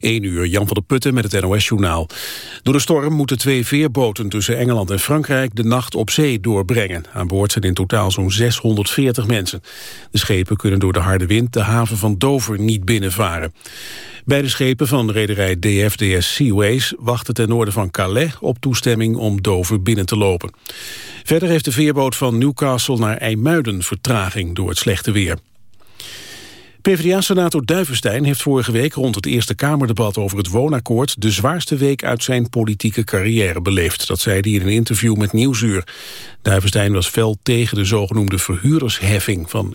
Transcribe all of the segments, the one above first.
1 uur, Jan van der Putten met het NOS-journaal. Door de storm moeten twee veerboten tussen Engeland en Frankrijk de nacht op zee doorbrengen. Aan boord zijn in totaal zo'n 640 mensen. De schepen kunnen door de harde wind de haven van Dover niet binnenvaren. Beide schepen van rederij DFDS Seaways wachten ten noorden van Calais op toestemming om Dover binnen te lopen. Verder heeft de veerboot van Newcastle naar IJmuiden vertraging door het slechte weer. PvdA-senator Duivenstein heeft vorige week rond het Eerste Kamerdebat over het woonakkoord de zwaarste week uit zijn politieke carrière beleefd. Dat zei hij in een interview met Nieuwsuur. Duivenstein was fel tegen de zogenoemde verhuurdersheffing van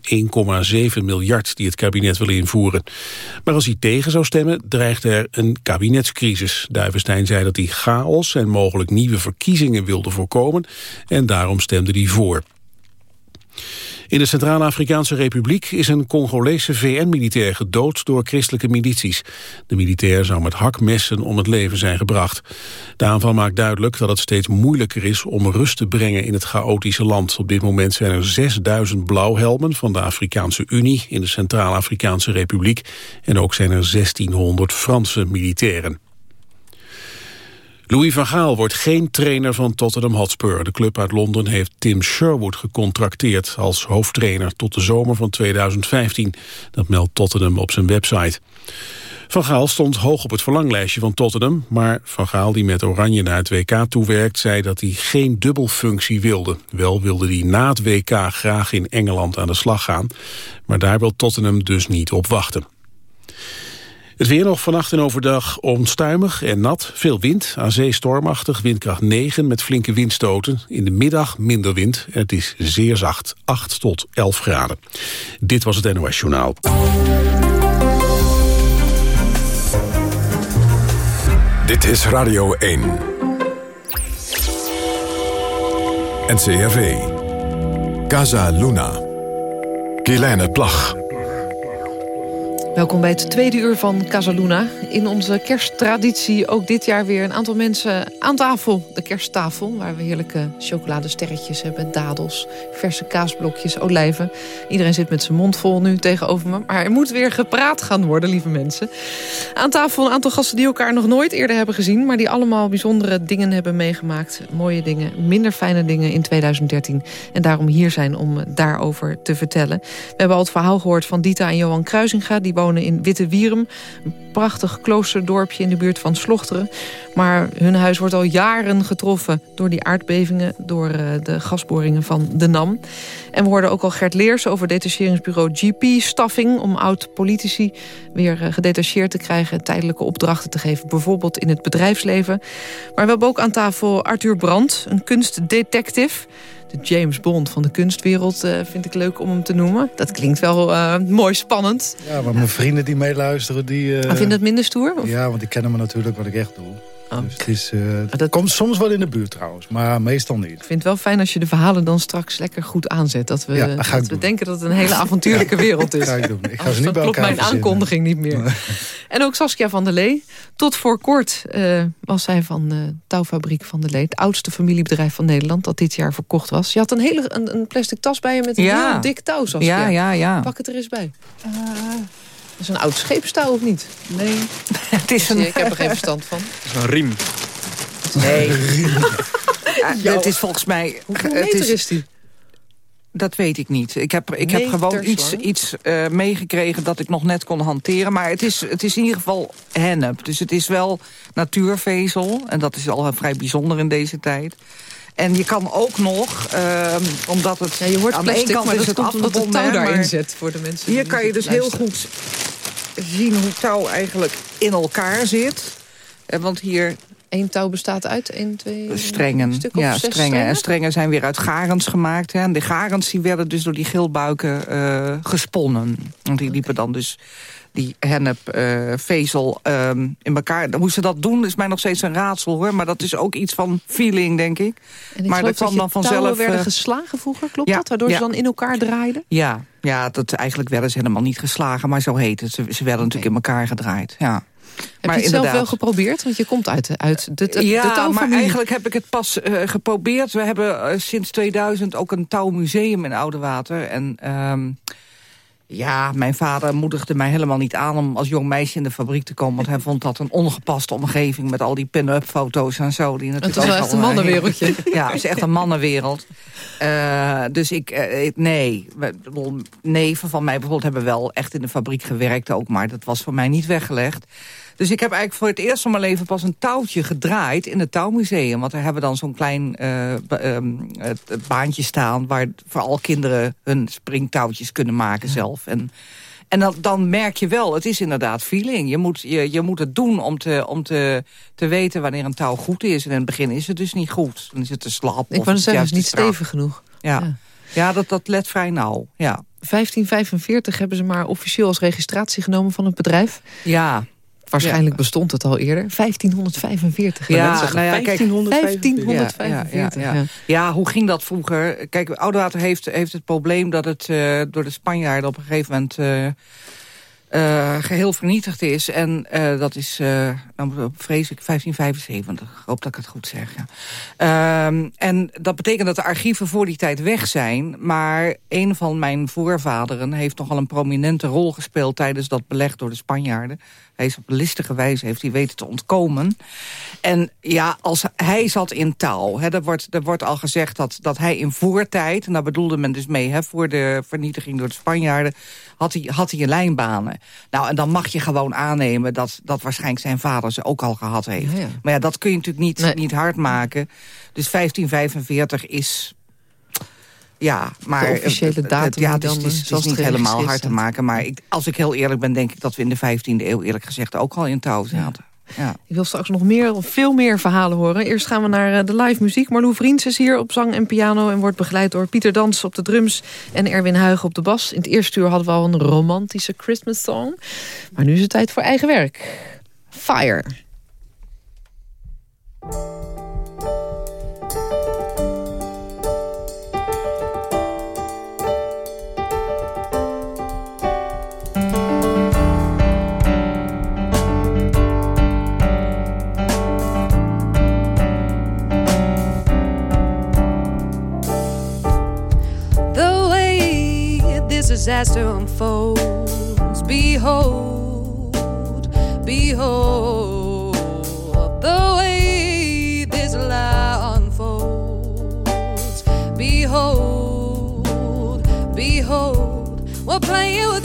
1,7 miljard die het kabinet wil invoeren. Maar als hij tegen zou stemmen, dreigde er een kabinetscrisis. Duivenstein zei dat hij chaos en mogelijk nieuwe verkiezingen wilde voorkomen en daarom stemde hij voor. In de Centraal-Afrikaanse Republiek is een Congolese VN-militair gedood door christelijke milities. De militair zou met hakmessen om het leven zijn gebracht. De aanval maakt duidelijk dat het steeds moeilijker is om rust te brengen in het chaotische land. Op dit moment zijn er 6000 blauwhelmen van de Afrikaanse Unie in de Centraal-Afrikaanse Republiek. En ook zijn er 1600 Franse militairen. Louis van Gaal wordt geen trainer van Tottenham Hotspur. De club uit Londen heeft Tim Sherwood gecontracteerd als hoofdtrainer tot de zomer van 2015. Dat meldt Tottenham op zijn website. Van Gaal stond hoog op het verlanglijstje van Tottenham... maar Van Gaal, die met Oranje naar het WK toewerkt... zei dat hij geen dubbelfunctie wilde. Wel wilde hij na het WK graag in Engeland aan de slag gaan... maar daar wil Tottenham dus niet op wachten. Het weer nog vannacht en overdag onstuimig en nat. Veel wind, aan zee stormachtig, windkracht 9 met flinke windstoten. In de middag minder wind het is zeer zacht, 8 tot 11 graden. Dit was het NOS Journaal. Dit is Radio 1. NCRV. Casa Luna. Kielijne Plag. Welkom bij het tweede uur van Casaluna. In onze kersttraditie ook dit jaar weer een aantal mensen aan tafel. De kersttafel, waar we heerlijke chocoladesterretjes hebben, dadels, verse kaasblokjes, olijven. Iedereen zit met zijn mond vol nu tegenover me. Maar er moet weer gepraat gaan worden, lieve mensen. Aan tafel een aantal gasten die elkaar nog nooit eerder hebben gezien... maar die allemaal bijzondere dingen hebben meegemaakt. Mooie dingen, minder fijne dingen in 2013. En daarom hier zijn om daarover te vertellen. We hebben al het verhaal gehoord van Dita en Johan Kruisinga... die wonen in Witte Wierum. Een prachtig kloosterdorpje in de buurt van Slochteren. Maar hun huis wordt al jaren getroffen door die aardbevingen... door uh, de gasboringen van de NAM. En we hoorden ook al Gert Leers over detacheringsbureau GP-staffing... om oud-politici weer uh, gedetacheerd te krijgen... tijdelijke opdrachten te geven, bijvoorbeeld in het bedrijfsleven. Maar we hebben ook aan tafel Arthur Brandt, een kunstdetective de James Bond van de kunstwereld uh, vind ik leuk om hem te noemen. Dat klinkt wel uh, mooi spannend. Ja, maar mijn vrienden die meeluisteren... die. Uh, vinden het minder stoer? Of? Ja, want die kennen me natuurlijk wat ik echt doe. Oh. Dus het, is, uh, dat komt soms wel in de buurt trouwens, maar meestal niet. Ik vind het wel fijn als je de verhalen dan straks lekker goed aanzet. Dat we, ja, dat we denken dat het een hele avontuurlijke wereld is. Ga ik doen. Ik ga ze niet bij klopt mijn aankondiging niet meer. En ook Saskia van der Lee. Tot voor kort uh, was zij van de touwfabriek van der Lee. Het oudste familiebedrijf van Nederland dat dit jaar verkocht was. Je had een hele een, een plastic tas bij je met een ja. heel dik touw, Saskia. Ja, ja, ja. Pak het er eens bij. Uh, is een oud scheepstouw of niet? Nee. het is een... Ik heb er geen verstand van. Het is een riem. Nee. ja, het is volgens mij... Hoeveel meter is, is die? Dat weet ik niet. Ik heb, ik heb gewoon iets, iets uh, meegekregen dat ik nog net kon hanteren. Maar het is, het is in ieder geval hennep. Dus het is wel natuurvezel. En dat is al vrij bijzonder in deze tijd. En je kan ook nog, uh, omdat het ja, je hoort aan plastic, de ene kant is het afgebonden, het touw daarin zet voor de mensen. Hier kan je dus heel goed zien hoe touw eigenlijk in elkaar zit. Want hier Eén touw bestaat uit één, twee... Strengen, stuk ja, strengen. strengen. En strengen zijn weer uit garens gemaakt. Hè. En de garens die werden dus door die gilbuiken uh, gesponnen. Want die liepen dan dus die hennepvezel uh, uh, in elkaar. Hoe ze dat doen is mij nog steeds een raadsel, hoor. Maar dat is ook iets van feeling, denk ik. En ik maar dat kwam dan vanzelf. werden geslagen vroeger, klopt ja, dat? Waardoor ja. ze dan in elkaar draaiden? Ja, ja dat, eigenlijk werden ze helemaal niet geslagen, maar zo heet het. Ze, ze werden natuurlijk in elkaar gedraaid, ja. Heb maar je het zelf wel geprobeerd? Want je komt uit, uit de, de, ja, de maar eigenlijk heb ik het pas uh, geprobeerd. We hebben uh, sinds 2000 ook een touwmuseum in Oudewater. En um, Ja, mijn vader moedigde mij helemaal niet aan om als jong meisje in de fabriek te komen. Want hij vond dat een ongepaste omgeving met al die pin-up foto's en zo. Die het was wel echt een mannenwereldje. ja, het is echt een mannenwereld. Uh, dus ik, uh, nee, neven van mij bijvoorbeeld hebben wel echt in de fabriek gewerkt ook. Maar dat was voor mij niet weggelegd. Dus ik heb eigenlijk voor het eerst van mijn leven pas een touwtje gedraaid in het touwmuseum. Want daar hebben we dan zo'n klein uh, het, baantje staan... waar vooral kinderen hun springtouwtjes kunnen maken zelf. En, en dan, dan merk je wel, het is inderdaad feeling. Je moet, je, je moet het doen om, te, om te, te weten wanneer een touw goed is. En in het begin is het dus niet goed. Dan is het te slap. Ik wou zeggen, het is niet stevig genoeg. Ja, ja. ja dat, dat let vrij nauw. Ja. 1545 hebben ze maar officieel als registratie genomen van het bedrijf. Ja, Waarschijnlijk bestond het al eerder. 1545. Ja, nou ja, 1545. Ja, ja, ja, hoe ging dat vroeger? Kijk, Oudewater heeft, heeft het probleem dat het uh, door de Spanjaarden op een gegeven moment... Uh, uh, geheel vernietigd is. En uh, dat is, uh, nou, vrees ik, 1575. Ik hoop dat ik het goed zeg. Ja. Uh, en dat betekent dat de archieven voor die tijd weg zijn. Maar een van mijn voorvaderen heeft nogal een prominente rol gespeeld... tijdens dat beleg door de Spanjaarden. Hij is op listige wijze, heeft hij weten te ontkomen. En ja, als hij zat in touw. Hè, er, wordt, er wordt al gezegd dat, dat hij in voortijd... en daar bedoelde men dus mee, hè, voor de vernietiging door de Spanjaarden... had hij, had hij een lijnbanen. Nou, en dan mag je gewoon aannemen dat, dat waarschijnlijk zijn vader ze ook al gehad heeft. Maar ja, dat kun je natuurlijk niet, niet hard maken. Dus 1545 is ja, maar de officiële datum ja, het is, het is, is niet helemaal hard te maken. Maar ik, als ik heel eerlijk ben, denk ik dat we in de 15e eeuw eerlijk gezegd ook al in touw zaten. Ja. Ik wil straks nog meer, veel meer verhalen horen. Eerst gaan we naar eh, de live muziek. Marlou Vriends is hier op zang en piano... en wordt begeleid door Pieter Dans op de drums... en Erwin Huigen op de bas. In het eerste uur hadden we al een romantische Christmas song. Maar nu is het tijd voor eigen werk. Fire. Disaster unfolds. Behold, behold, the way this lie unfolds. Behold, behold, we're playing with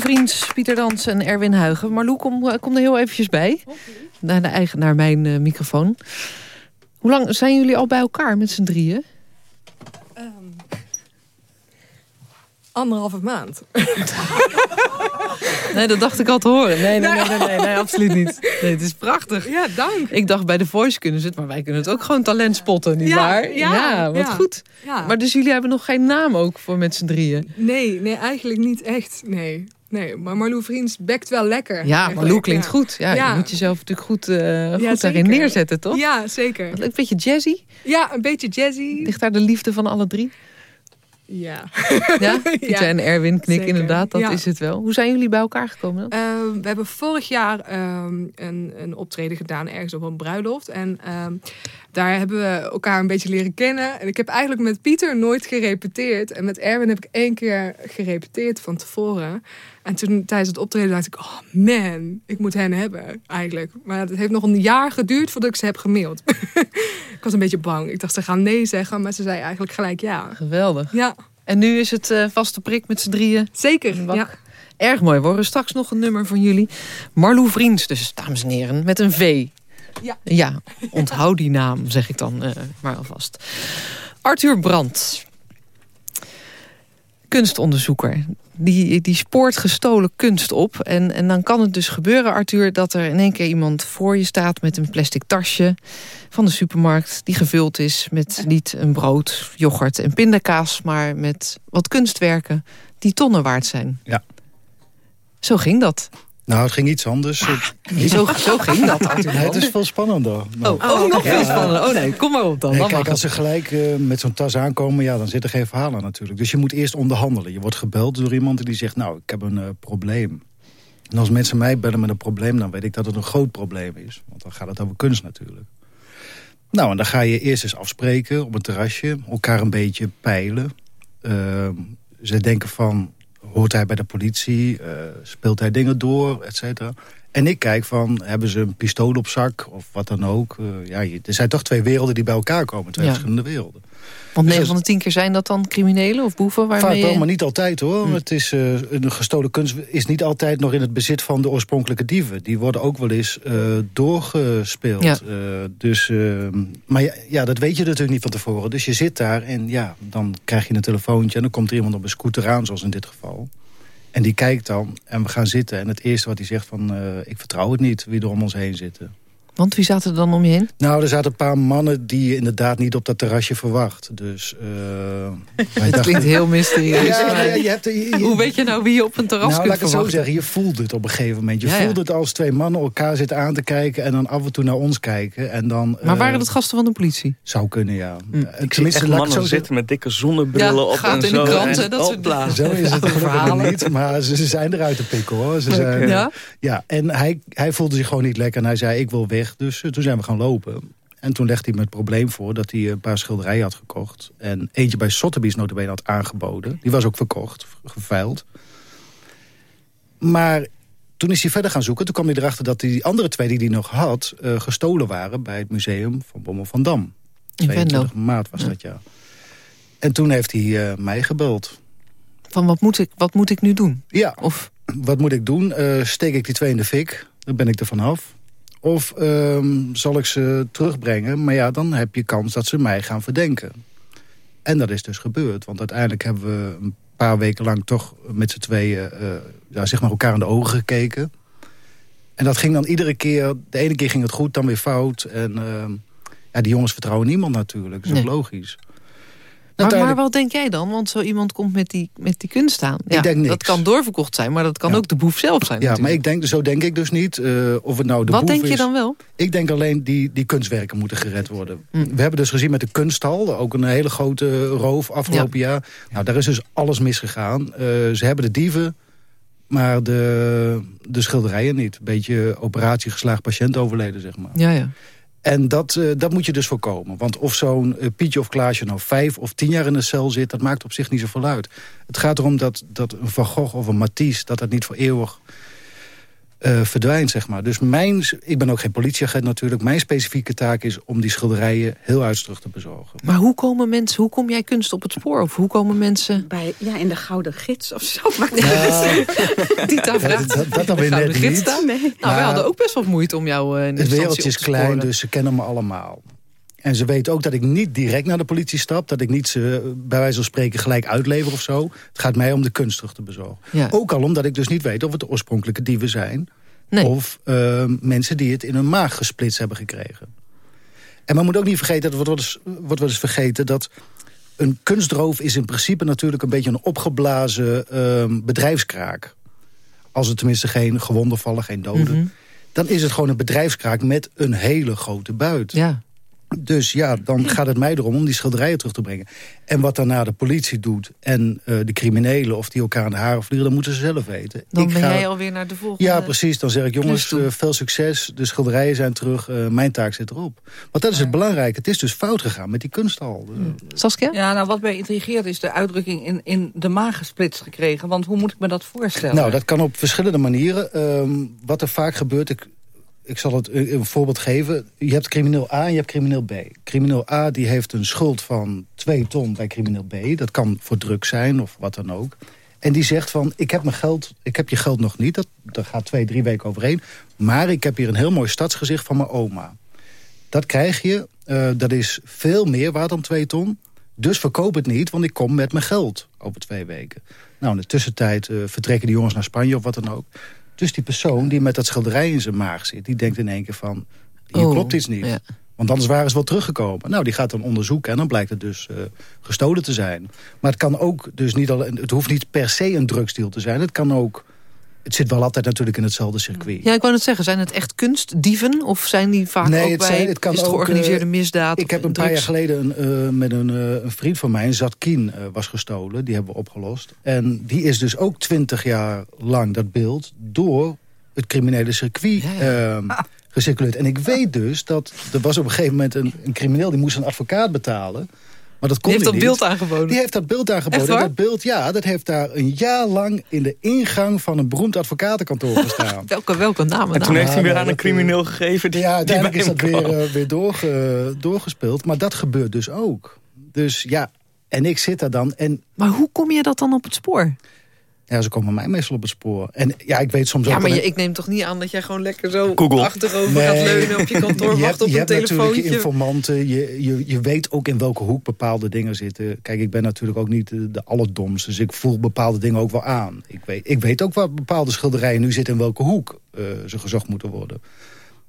Vriends, Pieter Dans en Erwin Huigen. Marlo, kom, kom er heel eventjes bij. Naar, de eigen, naar mijn uh, microfoon. Hoe lang zijn jullie al bij elkaar met z'n drieën? Um, anderhalve maand. nee, dat dacht ik al te horen. Nee, nee, nee, nee, nee, absoluut niet. Nee, het is prachtig. Ja, dank. Ik dacht bij The Voice kunnen ze het, maar wij kunnen het ook gewoon talent spotten, nietwaar? Ja, ja, ja, wat goed. Ja. Maar dus jullie hebben nog geen naam ook voor met z'n drieën? Nee, nee, eigenlijk niet echt, nee. Nee, maar Marlou Vriends bekt wel lekker. Ja, Marlou klinkt goed. Ja, Je moet jezelf natuurlijk goed, uh, goed daarin neerzetten, toch? Ja, zeker. Een beetje jazzy? Ja, een beetje jazzy. Ligt daar de liefde van alle drie? Ja. Ja? Pieter en Erwin knik inderdaad, dat is het wel. Hoe zijn jullie bij elkaar gekomen dan? Ehm, we hebben vorig jaar ehm, een, een optreden gedaan ergens op een bruiloft. En ehm, daar hebben we elkaar een beetje leren kennen. En ik heb eigenlijk met Pieter nooit gerepeteerd. En met Erwin heb ik één keer gerepeteerd van tevoren. En toen tijdens het optreden dacht ik, oh man, ik moet hen hebben eigenlijk. Maar het heeft nog een jaar geduurd voordat ik ze heb gemaild. ik was een beetje bang. Ik dacht, ze gaan nee zeggen, maar ze zei eigenlijk gelijk ja. Geweldig. Ja. En nu is het uh, vaste prik met z'n drieën. Zeker, ja. Erg mooi. We horen straks nog een nummer van jullie. Marlou Vriends, dus dames en heren, met een V. Ja. Ja, onthoud die naam, zeg ik dan uh, maar alvast. Arthur Brandt. Kunstonderzoeker. Die, die spoort gestolen kunst op. En, en dan kan het dus gebeuren, Arthur, dat er in één keer iemand voor je staat... met een plastic tasje van de supermarkt die gevuld is... met niet een brood, yoghurt en pindakaas... maar met wat kunstwerken die tonnen waard zijn. Ja. Zo ging dat. Nou, het ging iets anders. zo, zo ging dat natuurlijk. het is veel spannender. Oh, oh, nog veel spannender. Oh nee, kom maar op dan. dan kijk, als ze gelijk uh, met zo'n tas aankomen, ja, dan zit er geen verhalen natuurlijk. Dus je moet eerst onderhandelen. Je wordt gebeld door iemand die zegt, nou, ik heb een uh, probleem. En als mensen mij bellen met een probleem, dan weet ik dat het een groot probleem is. Want dan gaat het over kunst natuurlijk. Nou, en dan ga je eerst eens afspreken op een terrasje. Elkaar een beetje peilen. Uh, ze denken van, hoort hij bij de politie? Uh, speelt hij dingen door, et cetera? En ik kijk van, hebben ze een pistool op zak of wat dan ook? Uh, ja, er zijn toch twee werelden die bij elkaar komen. Twee verschillende werelden. Want 9 dus van de 10 keer zijn dat dan criminelen of boeven? Waarmee vaak wel, maar niet altijd hoor. Hm. Het is, uh, een gestolen kunst is niet altijd nog in het bezit van de oorspronkelijke dieven. Die worden ook wel eens uh, doorgespeeld. Ja. Dus, maar ja, ja, dat weet je natuurlijk niet van tevoren. Dus je zit daar en ja, dan krijg je een telefoontje... en dan komt er iemand op een scooter aan, zoals in dit geval. En die kijkt dan en we gaan zitten. En het eerste wat hij zegt van... ik vertrouw het niet wie er om ons heen zitten. Want wie zaten er dan om je heen? Nou, er zaten een paar mannen die je inderdaad niet op dat terrasje verwacht. Dus, uh, dat klinkt heel mysterieus. Ja, ja, je hebt, Hoe weet je nou wie je op een terras nou, kunt laat ik het zo zeggen, je voelt het op een gegeven moment. Je voelt het als twee mannen elkaar zitten aan te kijken... en dan af en toe naar ons kijken. En dan, maar waren het gasten van de politie? Zou kunnen, ja. Hm. Ik zie echt mannen zo zitten met dikke zonnebrillen op gaat en in de kranten, dat soort blazen. Zo is het gelukkig niet, maar ze, zijn eruit te pikken, hoor. Ze zijn, ja? ja, en hij, hij voelde zich gewoon niet lekker en hij zei, ik wil weg. Dus toen zijn we gaan lopen. En toen legde hij me het probleem voor dat hij een paar schilderijen had gekocht. En eentje bij Sotheby's notabene had aangeboden. Die was ook verkocht, geveild. Maar toen is hij verder gaan zoeken. Toen kwam hij erachter dat die andere twee die hij nog had... Uh, gestolen waren bij het museum van Bommel van Dam. 22 maart was dat, ja. En toen heeft hij uh, mij gebeld. Van wat moet ik, wat moet ik nu doen? Ja, of... wat moet ik doen? Uh, steek ik die twee in de fik? Dan ben ik er vanaf. Of um, zal ik ze terugbrengen? Maar ja, dan heb je kans dat ze mij gaan verdenken. En dat is dus gebeurd. Want uiteindelijk hebben we een paar weken lang toch met z'n tweeën... Uh, ja, zeg maar elkaar in de ogen gekeken. En dat ging dan iedere keer... De ene keer ging het goed, dan weer fout. En uh, ja, die jongens vertrouwen niemand natuurlijk. Dat is ook logisch. Maar, maar, wat denk jij dan? Want zo iemand komt met die, met die kunst aan. Ja, ik denk niks. Dat kan doorverkocht zijn, maar dat kan ook de boef zelf zijn. Ja, maar ik denk, zo denk ik dus niet. Uh, of het nou de wat denk je dan wel? Ik denk alleen die, die kunstwerken moeten gered worden. Hm. We hebben dus gezien met de kunsthal, ook een hele grote roof afgelopen jaar. Nou, daar is dus alles misgegaan. Uh, ze hebben de dieven, maar de, de schilderijen niet. Beetje operatie geslaagd patiënt overleden, zeg maar. Ja, ja. En dat, uh, dat moet je dus voorkomen. Want of zo'n uh, Pietje of Klaasje nou vijf of tien jaar in de cel zit... dat maakt op zich niet zoveel uit. Het gaat erom dat, dat een Van Gogh of een Matisse... dat dat niet voor eeuwig uh, verdwijnt, zeg maar. Dus mijn, ik ben ook geen politieagent natuurlijk. Mijn specifieke taak is om die schilderijen heel uit terug te bezorgen. Maar hoe komen mensen, hoe kom jij kunst op het spoor? Of hoe komen mensen... Bij, ja, in de Gouden Gids of zo. Maar die daar vraagt. dat, dat dan weer net niet. Nee. Nou, wij nou, hadden ook best wel moeite om jou uh, in Het wereldje is klein, dus ze kennen me allemaal. En ze weten ook dat ik niet direct naar de politie stap. Dat ik niet ze bij wijze van spreken gelijk uitlever of zo. Het gaat mij om de kunst terug te bezorgen. Ook al omdat ik dus niet weet of het de oorspronkelijke dieven zijn. Of uh, mensen die het in hun maag gesplitst hebben gekregen. En men moet ook niet vergeten, dat wordt wel eens, vergeten... dat een kunstroof is in principe natuurlijk een beetje een opgeblazen uh, bedrijfskraak. Als er tenminste geen gewonden vallen, geen doden. Mhm. Dan is het gewoon een bedrijfskraak met een hele grote buit. Ja. Dus ja, dan gaat het mij erom om die schilderijen terug te brengen. En wat daarna de politie doet en uh, de criminelen... of die elkaar aan de haren vliegen, dat moeten ze zelf weten. Dan ik ben ga... jij alweer naar de volgende... Ja, precies. Dan zeg ik, jongens, uh, veel succes. De schilderijen zijn terug. Uh, mijn taak zit erop. Want dat is het belangrijke. Het is dus fout gegaan met die kunsthal. Hmm. Saskia? Ja, nou, wat mij intrigeert is de uitdrukking in, in de maag gesplitst gekregen. Want hoe moet ik me dat voorstellen? Nou, dat kan op verschillende manieren. Um, wat er vaak gebeurt... Ik, ik zal het een voorbeeld geven. Je hebt crimineel A en je hebt crimineel B. Crimineel A die heeft een schuld van 2 ton bij crimineel B. Dat kan voor drugs zijn of wat dan ook. En die zegt van, ik heb, mijn geld, ik heb je geld nog niet. Dat, dat gaat twee, drie weken overheen. Maar ik heb hier een heel mooi stadsgezicht van mijn oma. Dat krijg je. Uh, dat is veel meer waard dan 2 ton. Dus verkoop het niet, want ik kom met mijn geld over twee weken. Nou, in de tussentijd uh, vertrekken die jongens naar Spanje of wat dan ook. Dus die persoon die met dat schilderij in zijn maag zit... die denkt in één keer van, hier oh, klopt iets niet. Want anders waren ze wel teruggekomen. Nou, die gaat dan onderzoeken en dan blijkt het dus uh, gestolen te zijn. Maar het kan ook dus niet al, het hoeft niet per se een drugsdeal te zijn. Het kan ook het zit wel altijd natuurlijk in hetzelfde circuit. Ja, ik wou het zeggen. Zijn het echt kunstdieven? Of zijn die vaak nee, ook het bij het kan is het georganiseerde uh, misdaad? Ik heb een paar jaar geleden een, uh, met een, uh, een, vriend van mij... Zatkien was gestolen. Die hebben we opgelost. En die is dus ook twintig jaar lang, dat beeld... door het criminele circuit ja, ehm, gecirculeerd. En ik weet dus dat... er was op een gegeven moment een, een crimineel... die moest een advocaat betalen... Maar dat kon die heeft dat beeld aangeboden? Die heeft dat beeld aangeboden. Dat beeld, ja, dat heeft daar een jaar lang in de ingang van een beroemd advocatenkantoor gestaan. welke, welke namen? En toen heeft hij weer aan een crimineel gegeven. Die, ja, uiteindelijk is dat weer, uh, weer doorge, doorgespeeld. Maar dat gebeurt dus ook. Dus ja, en ik zit daar dan. En, maar hoe kom je dat dan op het spoor? Ja, ze komen mij meestal op het spoor. En ja, ik weet soms ja, ook... Ja, maar ik neem toch niet aan dat jij gewoon lekker zo Google. achterover gaat leunen op je kantoor, je wacht op je een telefoontje. Je hebt natuurlijk informanten. Je, je, je weet ook in welke hoek bepaalde dingen zitten. Kijk, ik ben natuurlijk ook niet de, de allerdomste. Dus ik voel bepaalde dingen ook wel aan. Ik weet, ik weet ook waar bepaalde schilderijen nu zitten in welke hoek uh, ze gezocht moeten worden.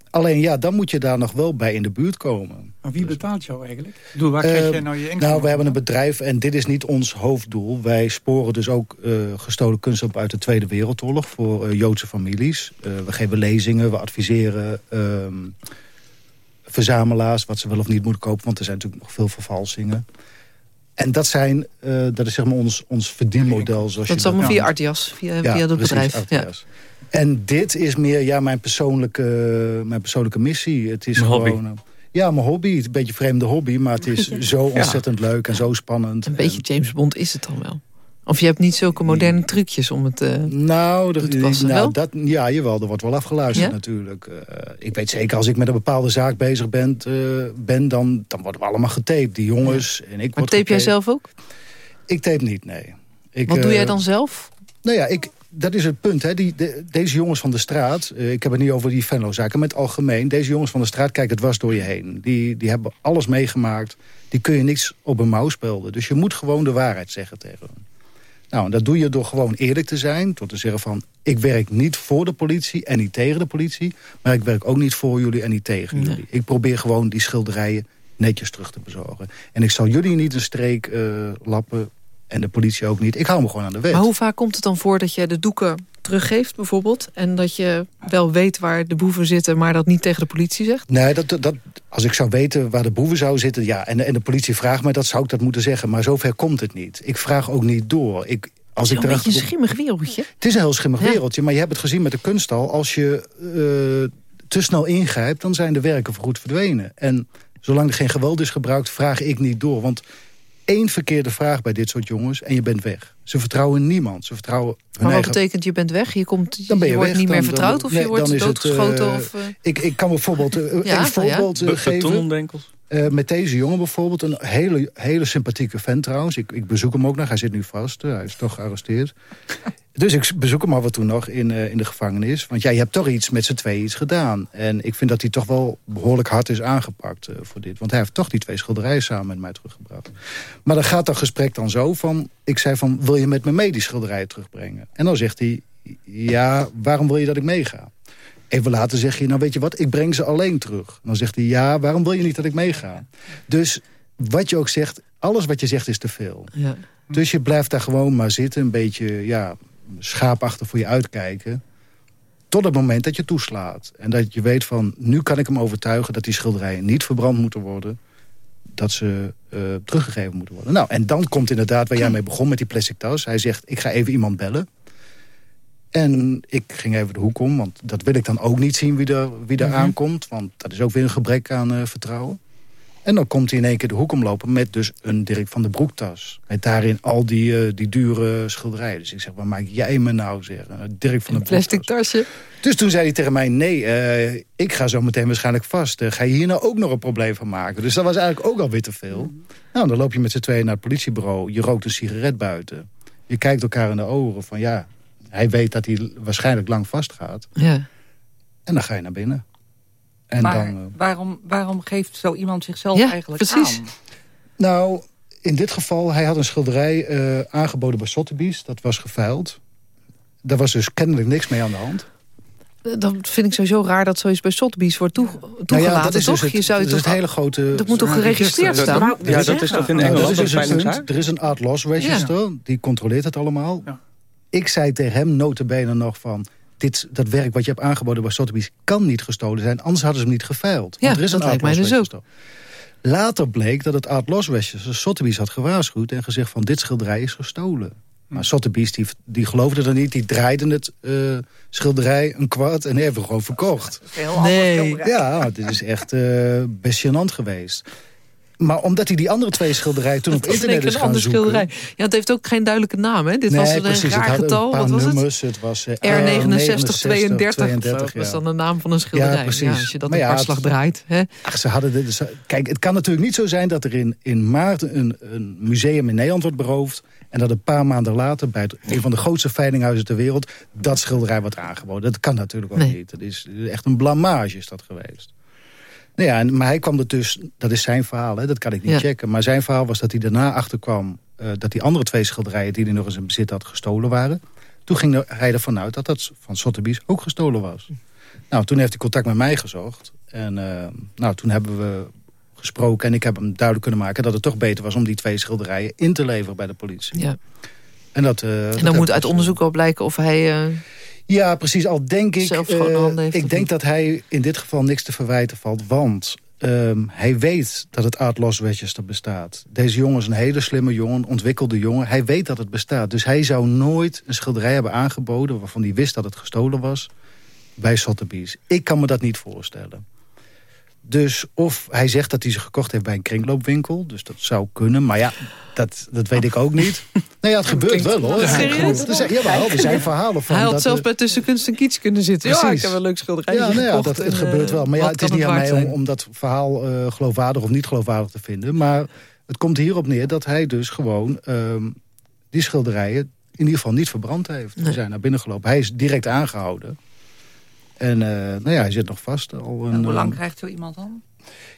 Alleen ja, dan moet je daar nog wel bij in de buurt komen. Maar wie betaalt jou eigenlijk? Doe, waar krijg jij nou je inkomen? Nou, we hebben een bedrijf en dit is niet ons hoofddoel. Wij sporen dus ook uh, gestolen kunst op uit de Tweede Wereldoorlog... voor uh, Joodse families. Uh, we geven lezingen, we adviseren ehm, verzamelaars... wat ze wel of niet moeten kopen, want er zijn natuurlijk nog veel vervalsingen. En dat, zijn, dat is zeg maar ons, ons verdienmodel. Zoals dat is allemaal via Artias, via, via het bedrijf. Artias. Ja. En dit is meer ja, mijn, persoonlijke, mijn persoonlijke missie. Het is mijn gewoon... Hobby. Ja, mijn hobby. Het is een beetje een vreemde hobby, maar het is zo ontzettend leuk en zo spannend. Een beetje James Bond is het dan wel. Of je hebt niet zulke moderne trucjes om het uh, nou, dat, te passen, nou, Dat, ja, jawel, er wordt wel afgeluisterd natuurlijk. Uh, ik weet zeker, als ik met een bepaalde zaak bezig ben, uh, ben dan, dan worden we allemaal getaped. Die jongens en ik Maar tape jij zelf ook? Ik tape niet, nee. Ik, Wat doe jij dan zelf? Nou ja, ik, dat is het punt. Hè. Die, deze jongens van de straat, uh, ik heb het niet over die Venlo-zaken... maar het algemeen, deze jongens van de straat kijken het was door je heen. Die, die hebben alles meegemaakt. Die kun je niks op een mouw spelden. Dus je moet gewoon de waarheid zeggen tegen hen. Nou, en dat doe je door gewoon eerlijk te zijn. Door te zeggen van, ik werk niet voor de politie en niet tegen de politie. Maar ik werk ook niet voor jullie en niet tegen jullie. Ik probeer gewoon die schilderijen netjes terug te bezorgen. En ik zal jullie niet een streek uh, lappen en de politie ook niet. Ik hou me gewoon aan de wet. Maar hoe vaak komt het dan voor dat je de doeken teruggeeft bijvoorbeeld... en dat je wel weet waar de boeven zitten... maar dat niet tegen de politie zegt? Nee, dat, dat, als ik zou weten waar de boeven zouden zitten... ja, en, en de politie vraagt mij dat, zou ik dat moeten zeggen. Maar zover komt het niet. Ik vraag ook niet door. Ik, als het is ik een beetje een schimmig wereldje. Het is een heel schimmig wereldje, maar je hebt het gezien met de kunsthal. Als je uh, te snel ingrijpt, dan zijn de werken voorgoed verdwenen. En zolang er geen geweld is gebruikt, vraag ik niet door. Want één verkeerde vraag bij dit soort jongens en je bent weg. Ze vertrouwen niemand. Ze vertrouwen maar wat betekent je bent weg? Je, komt, dan ben je, wordt niet meer vertrouwd of je wordt doodgeschoten? Uh, of, uh... ik, ik kan bijvoorbeeld uh, ja, een voorbeeld ja. geven. Met deze jongen bijvoorbeeld, een hele, hele sympathieke vent trouwens. Ik, ik bezoek hem ook nog, hij zit nu vast, hij is toch gearresteerd. Dus ik bezoek hem af en toe nog in, uh, in de gevangenis. Want ja, je hebt toch iets met z'n twee iets gedaan. En ik vind dat hij toch wel behoorlijk hard is aangepakt uh, voor dit. Want hij heeft toch die twee schilderijen samen met mij teruggebracht. Maar dan gaat dat gesprek dan zo van... Ik zei van, wil je met me mee die schilderijen terugbrengen? En dan zegt hij, ja, waarom wil je dat ik meega? Even later zeg je, nou weet je wat, ik breng ze alleen terug. Dan zegt hij, ja, waarom wil je niet dat ik meega? Dus wat je ook zegt, alles wat je zegt is te veel. Ja. Dus je blijft daar gewoon maar zitten, een beetje ja, schaapachtig voor je uitkijken. Tot het moment dat je toeslaat. En dat je weet van, nu kan ik hem overtuigen... dat die schilderijen niet verbrand moeten worden. Dat ze uh, teruggegeven moeten worden. Nou, en dan komt inderdaad waar jij mee begon met die plastic tas. Hij zegt, ik ga even iemand bellen. En ik ging even de hoek om, want dat wil ik dan ook niet zien wie er, wie er mhm. aankomt. Want dat is ook weer een gebrek aan uh, vertrouwen. En dan komt hij in één keer de hoek omlopen met dus een Dirk van de Broektas. Met daarin al die, uh, die dure schilderijen. Dus ik zeg, waar maak jij me nou zeggen? Dirk van de Broektas. plastic tasje. Dus toen zei hij tegen mij, nee, uh, ik ga zo meteen waarschijnlijk vast. Uh, ga je hier nou ook nog een probleem van maken? Dus dat was eigenlijk ook alweer te veel. Mm. Nou, dan loop je met z'n tweeën naar het politiebureau. Je rookt een sigaret buiten. Je kijkt elkaar in de ogen van ja, hij weet dat hij waarschijnlijk lang vastgaat. Ja. En dan ga je naar binnen. En maar dan, uh, waarom, waarom geeft zo iemand zichzelf eigenlijk precies. aan? Nou, in dit geval, hij had een schilderij uh, aangeboden bij Sotheby's. Dat was geveild. Daar was dus kennelijk niks mee aan de hand. Eh, dan vind ik sowieso raar dat zoiets bij Sotheby's wordt toe, toegelaten, nou ja, dat is dus Het, je zou dat is het hele grote... Dat moet toch geregistreerd staan? Ja, dat is toch in Engeland? Nou, dat is er is een art loss register, die controleert het allemaal. Ja. Ik zei tegen hem notabene nog van dit, dat werk wat je hebt aangeboden bij Sotheby's kan niet gestolen zijn. Anders hadden ze hem niet geveild. Ja, er is dat een lijkt mij dus ook. Later bleek dat het Art Loss Register Sotheby's had gewaarschuwd... en gezegd van dit schilderij is gestolen. Maar Sotheby's die, die geloofde er niet. Die draaiden het uh, schilderij een kwart en hebben gewoon verkocht. Nee. Ja, dit is echt uh, best gênant geweest. Maar omdat hij die andere twee schilderijen toen op internet is gaan zoeken... Schilderij. Ja, het heeft ook geen duidelijke naam, hè? Dit was een precies, raar getal. Wat was nummers, het? was uh, R6932. was dan de naam van een schilderij. Ja, precies. Ja, als je dat maar slag draait. Hè? Ach, ze hadden dit, dus, kijk, het kan natuurlijk niet zo zijn dat er in, in maart een, een museum in Nederland wordt beroofd... en dat een paar maanden later bij het, een van de grootste veilinghuizen ter wereld... dat schilderij wordt aangeboden. Dat kan natuurlijk ook niet. Dat is echt een blamage is dat geweest. Nou ja, maar hij kwam er dus, dat is zijn verhaal, hè, dat kan ik niet checken. Maar zijn verhaal was dat hij daarna achterkwam... Uh, dat die andere twee schilderijen die hij nog eens in bezit had gestolen waren. Toen ging hij ervan uit dat dat van Sotheby's ook gestolen was. Nou, toen heeft hij contact met mij gezocht. En uh, nou, toen hebben we gesproken en ik heb hem duidelijk kunnen maken... dat het toch beter was om die twee schilderijen in te leveren bij de politie. Ja. En, dat, uh, en dan moet uit onderzoek wel blijken of hij... Ja, precies. Al denk ik, uh, ik denk dat hij in dit geval niks te verwijten valt. Want um, hij weet dat het Art Register bestaat. Deze jongen is een hele slimme jongen, ontwikkelde jongen. Hij weet dat het bestaat. Dus hij zou nooit een schilderij hebben aangeboden... waarvan hij wist dat het gestolen was bij Sotheby's. Ik kan me dat niet voorstellen. Dus of hij zegt dat hij ze gekocht heeft bij een kringloopwinkel. Dus dat zou kunnen. Maar ja, dat, dat weet ik ook niet. Nee, ja, het gebeurt wel hoor. Serieus? Er zijn, jawel, er zijn verhalen van. Hij had zelfs bij tussen kunst en kiets kunnen zitten. Ja, ik heb een leuk schilderij ja, nou ja, dat, Het gebeurt wel. Maar ja, het is niet aan mij om, om, dat verhaal uh, geloofwaardig of niet geloofwaardig te vinden. Maar het komt hierop neer dat hij dus gewoon um, die schilderijen in ieder geval niet verbrand heeft. Ze zijn naar binnen gelopen. Hij is direct aangehouden. En uh, nou ja, hij zit nog vast. Al een, en hoe lang krijgt zo iemand dan?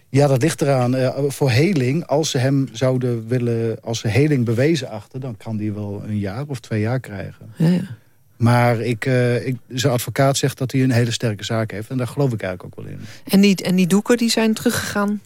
Ja, dat ligt eraan. Uh, voor heling, als ze hem zouden willen... als ze heling bewezen achter... dan kan die wel een jaar of twee jaar krijgen. Ja, ja. Maar ik, uh, ik, zijn advocaat zegt dat hij een hele sterke zaak heeft. En daar geloof ik eigenlijk ook wel in. En die, en die doeken die zijn teruggegaan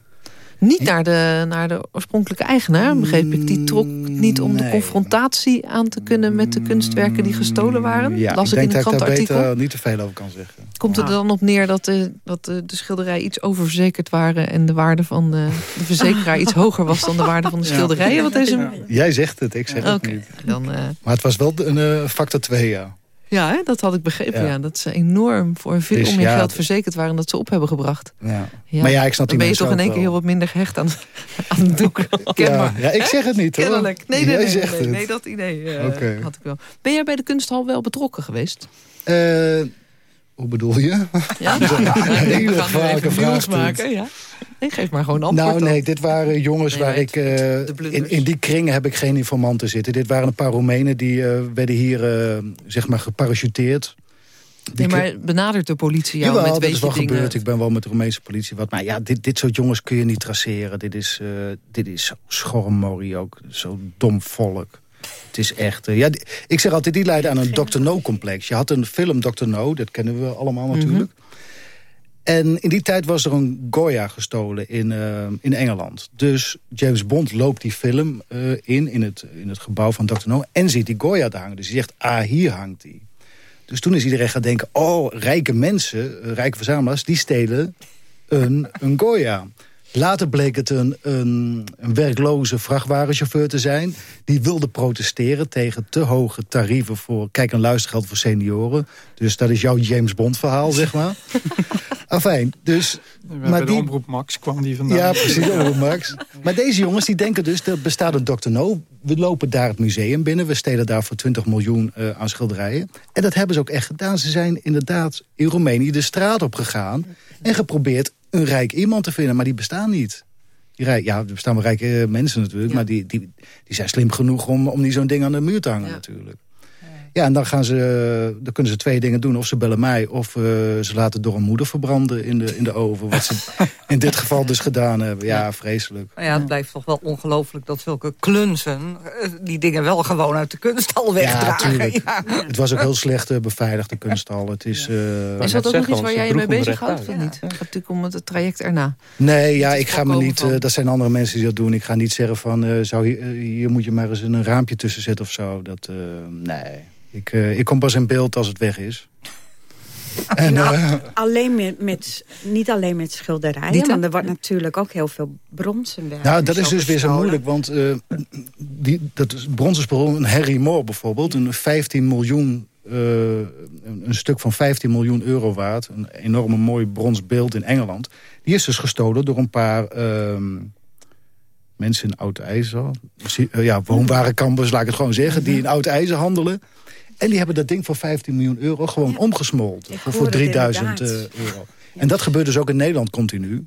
niet naar de, naar de oorspronkelijke eigenaar, begreep ik. Die trok niet om de confrontatie aan te kunnen met de kunstwerken die gestolen waren. Ja, Las ik, denk in dat ik daar beter niet te veel over kan zeggen. Komt het er dan op neer dat, de, dat de, de schilderijen iets oververzekerd waren... en de waarde van de, de verzekeraar iets hoger was dan de waarde van de schilderijen? Wat deze... Jij zegt het, ik zeg het niet. Dan, uh... Maar het was wel een uh, factor 2, ja. Ja, hè? dat had ik begrepen. Ja. dat ze enorm voor veel dus, meer geld verzekerd waren... dat ze op hebben gebracht. Ja. Maar ja, ik snap Dan ben je toch in één keer heel wat minder gehecht aan, aan het doek. ja, ja, ik zeg het niet hoor. Kennelijk. Nee, nee, nee, nee, nee, dat idee uh, had ik wel. Ben jij bij de kunsthal wel betrokken geweest? Uh, hoe bedoel je? Ja, hele vage vraag maken. Ja. Ik geef maar gewoon antwoord Nou nee, dit waren jongens waar ik... Uh, in, in die kringen heb ik geen informanten zitten. Dit waren een paar Roemenen die uh, werden hier uh, zeg maar geparachouteerd. Nee, maar benadert de politie jou Jawel, met dat is wel dingen? gebeurd. Ik ben wel met de Roemeense politie wat. Maar ja, dit, dit soort jongens kun je niet traceren. Dit is, dit is zo schormorrie ook. Zo dom volk. Het is echt... Uh, ja, ik zeg altijd, die leiden aan een Dr. No-complex. Je had een film Dr. No, dat kennen we allemaal mhm. natuurlijk. Mm -hmm. En in die tijd was er een Goya gestolen in, uh, in Engeland. Dus James Bond loopt die film uh, in, in het, in het gebouw van Dr. No... en ziet die Goya daar hangen. Dus hij zegt, ah, hier hangt die. Dus toen is iedereen gaan denken... oh, rijke mensen, rijke verzamelaars... die stelen een, een Goya. Later bleek het een, een, een, werkloze vrachtwagenchauffeur te zijn... die wilde protesteren tegen te hoge tarieven voor... kijk, een luistergeld voor senioren. Dus dat is jouw James Bond verhaal, zeg maar. Afijn, dus... maar die... Omroep Max kwam die vandaan. Ja, precies, Omroep Max. Maar deze jongens die denken dus, er bestaat een Dr. No. We lopen daar het museum binnen. We stelen daar voor 20 miljoen uh, aan schilderijen. En dat hebben ze ook echt gedaan. Ze zijn inderdaad in Roemenië de straat op gegaan... en geprobeerd een rijk iemand te vinden, maar die bestaan niet. Die rijk, ja, er bestaan wel rijke mensen natuurlijk, maar die, die, die zijn slim genoeg om, om niet zo'n ding aan de muur te hangen natuurlijk. Ja, en dan, gaan ze, dan kunnen ze twee dingen doen. Of ze bellen mij, of uh, ze laten door een moeder verbranden in de, in de oven. Wat ze in dit geval dus gedaan hebben. Ja, vreselijk. Nou ja, het blijft toch wel ongelooflijk dat zulke klunzen... Eh, die dingen wel gewoon uit de kunsthal wegdragen. Ja, Het was ook heel slecht uh, beveiligd, de kunsthal. Het is, uh, is dat ook nog iets waar jij je mee bezig houdt? Of niet? Het gaat natuurlijk om het traject erna. Nee, ja, ik ga me niet... Uh, dat zijn andere mensen die dat doen. Ik ga niet zeggen van... zou hier, hier moet je maar eens een raampje tussen zetten of zo. Dat, nee... Ik, uh, ik kom pas in beeld als het weg is. En, nou, uh, alleen met, met, niet alleen met schilderijen, want er wordt natuurlijk ook heel veel bronzen werk. Nou, dat is dus weer zo moeilijk, want uh, die, dat is bronzen een Harry Moore bijvoorbeeld, een 15 miljoen, een, een, stuk van 15 miljoen euro waard, een enorme mooi brons beeld in Engeland. Die is dus gestolen door een paar ehm, mensen in oud ijzer, ja, woonwarenkampers, laat ik het gewoon zeggen, die in oud ijzer handelen. En die hebben dat ding voor 15 miljoen euro gewoon ja. omgesmolten. Voor, 3000 uh, euro. En dat gebeurt dus ook in Nederland continu.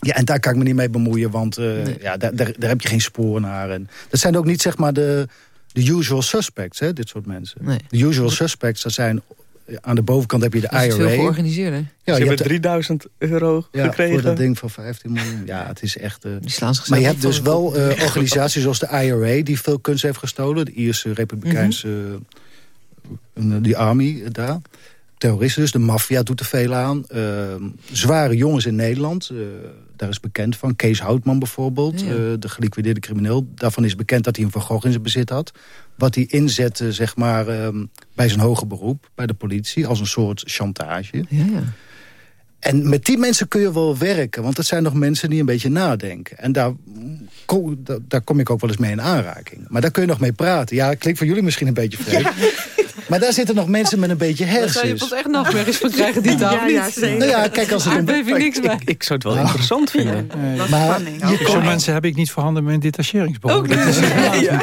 Ja, en daar kan ik me niet mee bemoeien, want uh, nee. ja, daar, daar, daar, heb je geen spoor naar. En dat zijn ook niet zeg maar de, de usual suspects, hè, dit soort mensen. Nee. De usual suspects, dat zijn aan de bovenkant heb je de IRA. Dat is veel georganiseerd, hè? Ja, je, hebt 3000 euro ja, gekregen. voor dat ding van 15 miljoen. Ja, het is echt... Uh... Die slaan maar je hebt dus wel uh, organisaties zoals de IRA... die veel kunst heeft gestolen. De Ierse Republikeinse... Mm -hmm die army daar. Terroristen dus, de maffia doet er veel aan. Uh, zware jongens in Nederland, daar is bekend van. Kees Houtman bijvoorbeeld, ja. de geliquideerde crimineel. Daarvan is bekend dat hij een Van Gogh in zijn bezit had. Wat hij inzette zeg maar, ehm, bij zijn hoge beroep, bij de politie... als een soort chantage. Ja, ja. En met die mensen kun je wel werken. Want dat zijn nog mensen die een beetje nadenken. En daar, daar kom ik ook wel eens mee in aanraking. Maar daar kun je nog mee praten. Ja, klinkt voor jullie misschien een beetje vreemd. Maar daar zitten nog mensen met een beetje hersens. Daar zou je pas echt nachtmerries van krijgen die taal ja, ja, Nou ja, kijk, als het een... niks bij. Ik, ik, zou het wel nou, interessant vinden. Ja. Maar Zo'n mensen heb ik niet voorhanden met een detacheringsbureau. Ook dat is ja.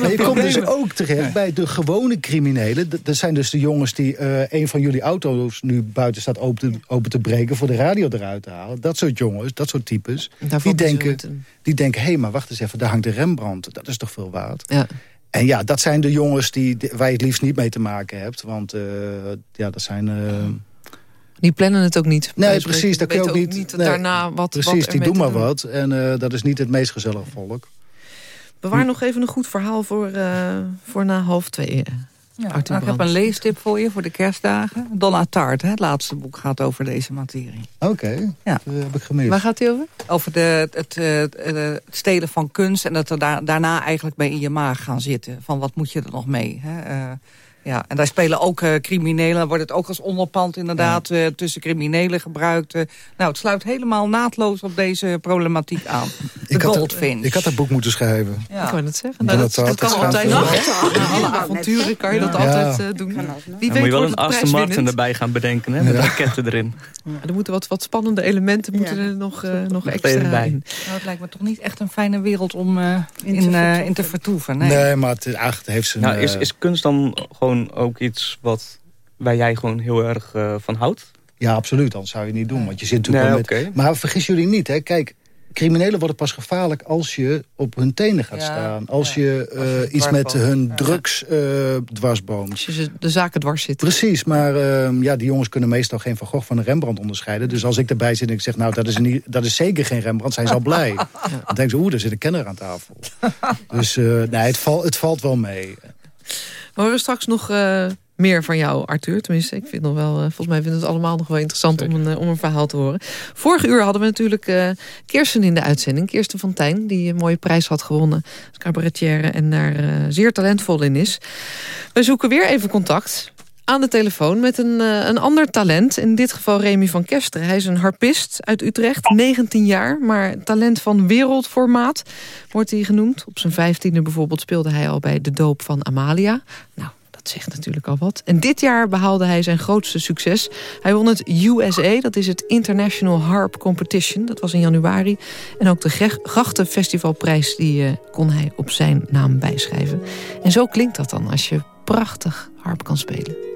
Maar je komt dus ook terecht bij de gewone criminelen. Dat zijn dus de jongens die uh, een van jullie auto's nu buiten staat open te, open te breken... voor de radio eruit te halen. Dat soort jongens, dat soort types. Die denken, die denken, hé, hey, maar wacht eens even, daar hangt de Rembrandt. Dat is toch veel waard? Ja. En ja, dat zijn de jongens die, waar je het liefst niet mee te maken hebt. Want uh, ja, dat zijn... Uh... Die plannen het ook niet. Nee, precies. Dat kun je ook niet. niet nee, daarna wat, precies, wat die doen maar wat. En uh, dat is niet het meest gezellige volk. Bewaar hm. nog even een goed verhaal voor, voor na half twee. Ja, nou, ik heb een leestip voor je voor de kerstdagen. Donna Tart, hè, het laatste boek, gaat over deze materie. Oké, okay, ja. dat heb ik gemist. Waar gaat hij over? Over de, het, het, het, stelen van kunst en dat er daar, daarna eigenlijk bij in je maag gaan zitten. Van wat moet je er nog mee? Hè? Uh, Ja, en daar spelen ook uh, criminelen, wordt het ook als onderpand inderdaad uh, tussen criminelen gebruikt. Uh, nou, het sluit helemaal naadloos op deze problematiek aan. De ik Goldfinch. Had, ik had dat boek moeten schrijven. Ja. Ik kan het zeggen. Nou, dat, dat, kan altijd nog. alle avonturen kan je dat altijd doen. Wie weet moet je wel een Aston Martin erbij gaan bedenken, hè, met raketten erin. er moeten wat, wat spannende elementen moeten er nog, nog extra bij. In. Nou, het lijkt me toch niet echt een fijne wereld om in, in, in, te vertoeven. Nee, nee maar het, eigenlijk heeft ze. Nou, is, is kunst dan gewoon ook iets wat, waar jij gewoon heel erg uh, van houdt? Ja, absoluut. Anders zou je het niet doen. Want je zit natuurlijk nee, met... Maar vergis jullie niet, hè. Kijk, criminelen worden pas gevaarlijk als je op hun tenen gaat staan. Als je, uh, iets met hun drugs uh, dwarsboom. Als je de zaken dwars zit. Precies, maar uh, ja, die jongens kunnen meestal geen Van Gogh van een Rembrandt onderscheiden. Dus als ik erbij zit en ik zeg, nou, dat is, niet, dat is zeker geen Rembrandt, zijn ze al blij. Dan denken ze, oeh, daar zit een kenner aan tafel. dus nee, het, val, het valt wel mee. We horen straks nog uh, meer van jou, Arthur. Tenminste, ik vind nog wel, uh, volgens mij vinden we het allemaal nog wel interessant om een, uh, om een verhaal te horen. Vorige uur hadden we natuurlijk Kirsten in de uitzending. Kirsten van Tijn, die een mooie prijs had gewonnen als cabaretière en daar zeer talentvol in is. We zoeken weer even contact aan de telefoon met een, uh, een ander talent. In dit geval Remy van Kesteren. Hij is een harpist uit Utrecht, 19 jaar. Maar talent van wereldformaat wordt hij genoemd. Op zijn vijftiende bijvoorbeeld speelde hij al bij de doop van Amalia. Nou, dat zegt natuurlijk al wat. En dit jaar behaalde hij zijn grootste succes. Hij won het USA, dat is het International Harp Competition. Dat was in januari. En ook de Grachtenfestivalprijs die, uh, kon hij op zijn naam bijschrijven. En zo klinkt dat dan als je prachtig harp kan spelen.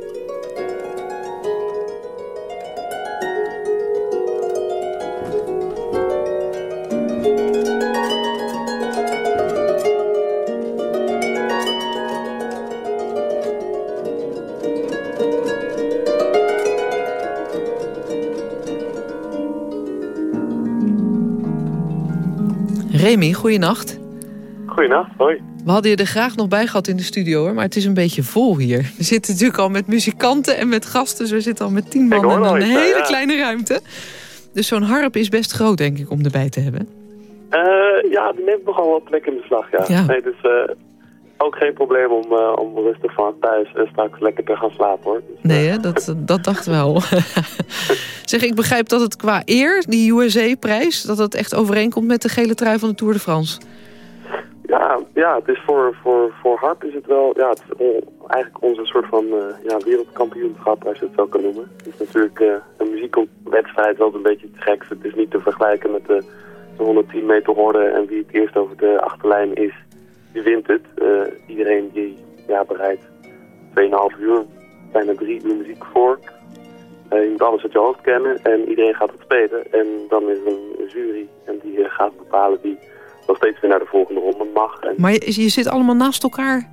Remy, goeienacht. Goeienacht, hoi. We hadden je er graag nog bij gehad in de studio, hoor, maar het is een beetje vol hier. We zitten natuurlijk al met muzikanten en met gasten. Dus we zitten al met tien man in een hele kleine ruimte. Dus zo'n harp is best groot, denk ik, om erbij te hebben. Uh, ja, die neemt nogal wat plek in beslag, ja. ja. Nee, dus uh, ook geen probleem om, uh, om rustig van thuis en straks lekker te gaan slapen, hoor. Dus, nee, hè? Dat, dat dacht wel. zeg, ik begrijp dat het qua eer, die USA-prijs... dat het echt overeenkomt met de gele trui van de Tour de France. Ja, ja het is voor, voor, voor Harp is het wel ja, het is eigenlijk onze soort van uh, ja, wereldkampioenschap, als je het zo kan noemen. Het is natuurlijk uh, een muziekwedstrijd wel een beetje te gek. Het is niet te vergelijken met de, de 110 meter horde en wie het eerst over de achterlijn is, die wint het. Uh, iedereen die ja, bereidt 2,5 uur, bijna drie uur muziek voor. je moet alles uit je hoofd kennen en iedereen gaat het spelen. En dan is er een jury en die gaat bepalen wie nog steeds weer naar de volgende ronde mag. En... Maar je, je, zit allemaal naast elkaar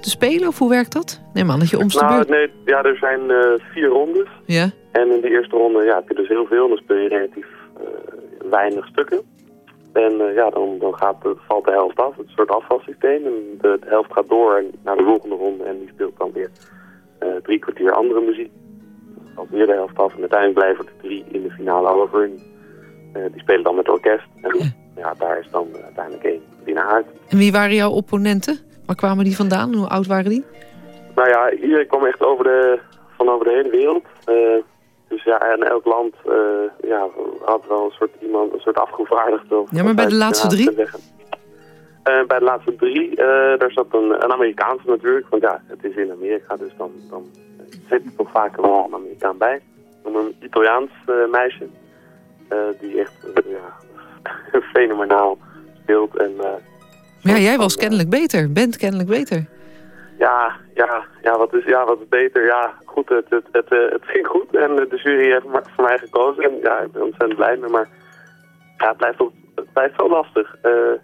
te spelen, of hoe werkt dat? Nee man, dat je omste nou, Nee, ja, er zijn uh, vier rondes. Ja. En in de eerste ronde ja, heb je dus heel veel. Dan speel je relatief uh, weinig stukken. En uh, ja, dan, dan gaat, valt de helft af. Het is een soort afvalsysteem. En de, de, helft gaat door naar de volgende ronde. En die speelt dan weer drie kwartier andere muziek. Dan valt weer de helft af. En uiteindelijk blijven er drie in de finale over. En, die spelen dan met orkest. En, ja ja, daar is dan eh, uiteindelijk één winnaar uit. En wie waren jouw opponenten? Waar kwamen die vandaan? Hoe oud waren die? Nou ja, iedereen kwam echt over de, van over de hele wereld. Dus ja, en elk land uh, ja, had wel een soort, iemand, een soort afgevaardigde. Ja, maar bij de laatste drie? Uh, bij de laatste drie, daar zat een, een Amerikaanse natuurlijk. Want ja, het is in Amerika, dus dan, dan zit er toch vaak wel een Amerikaan bij. Een Italiaans meisje. die echt ja, fenomenaal speelt. En, ja, jij was kennelijk beter, bent kennelijk beter. Ja, ja, ja, wat is, ja, wat is beter? Ja, goed, het, het, het, eh, het ging goed en de jury heeft voor mij gekozen. En ja, ik ben ontzettend blij mee, maar ja, het, blijft toch, het blijft zo lastig. Uh,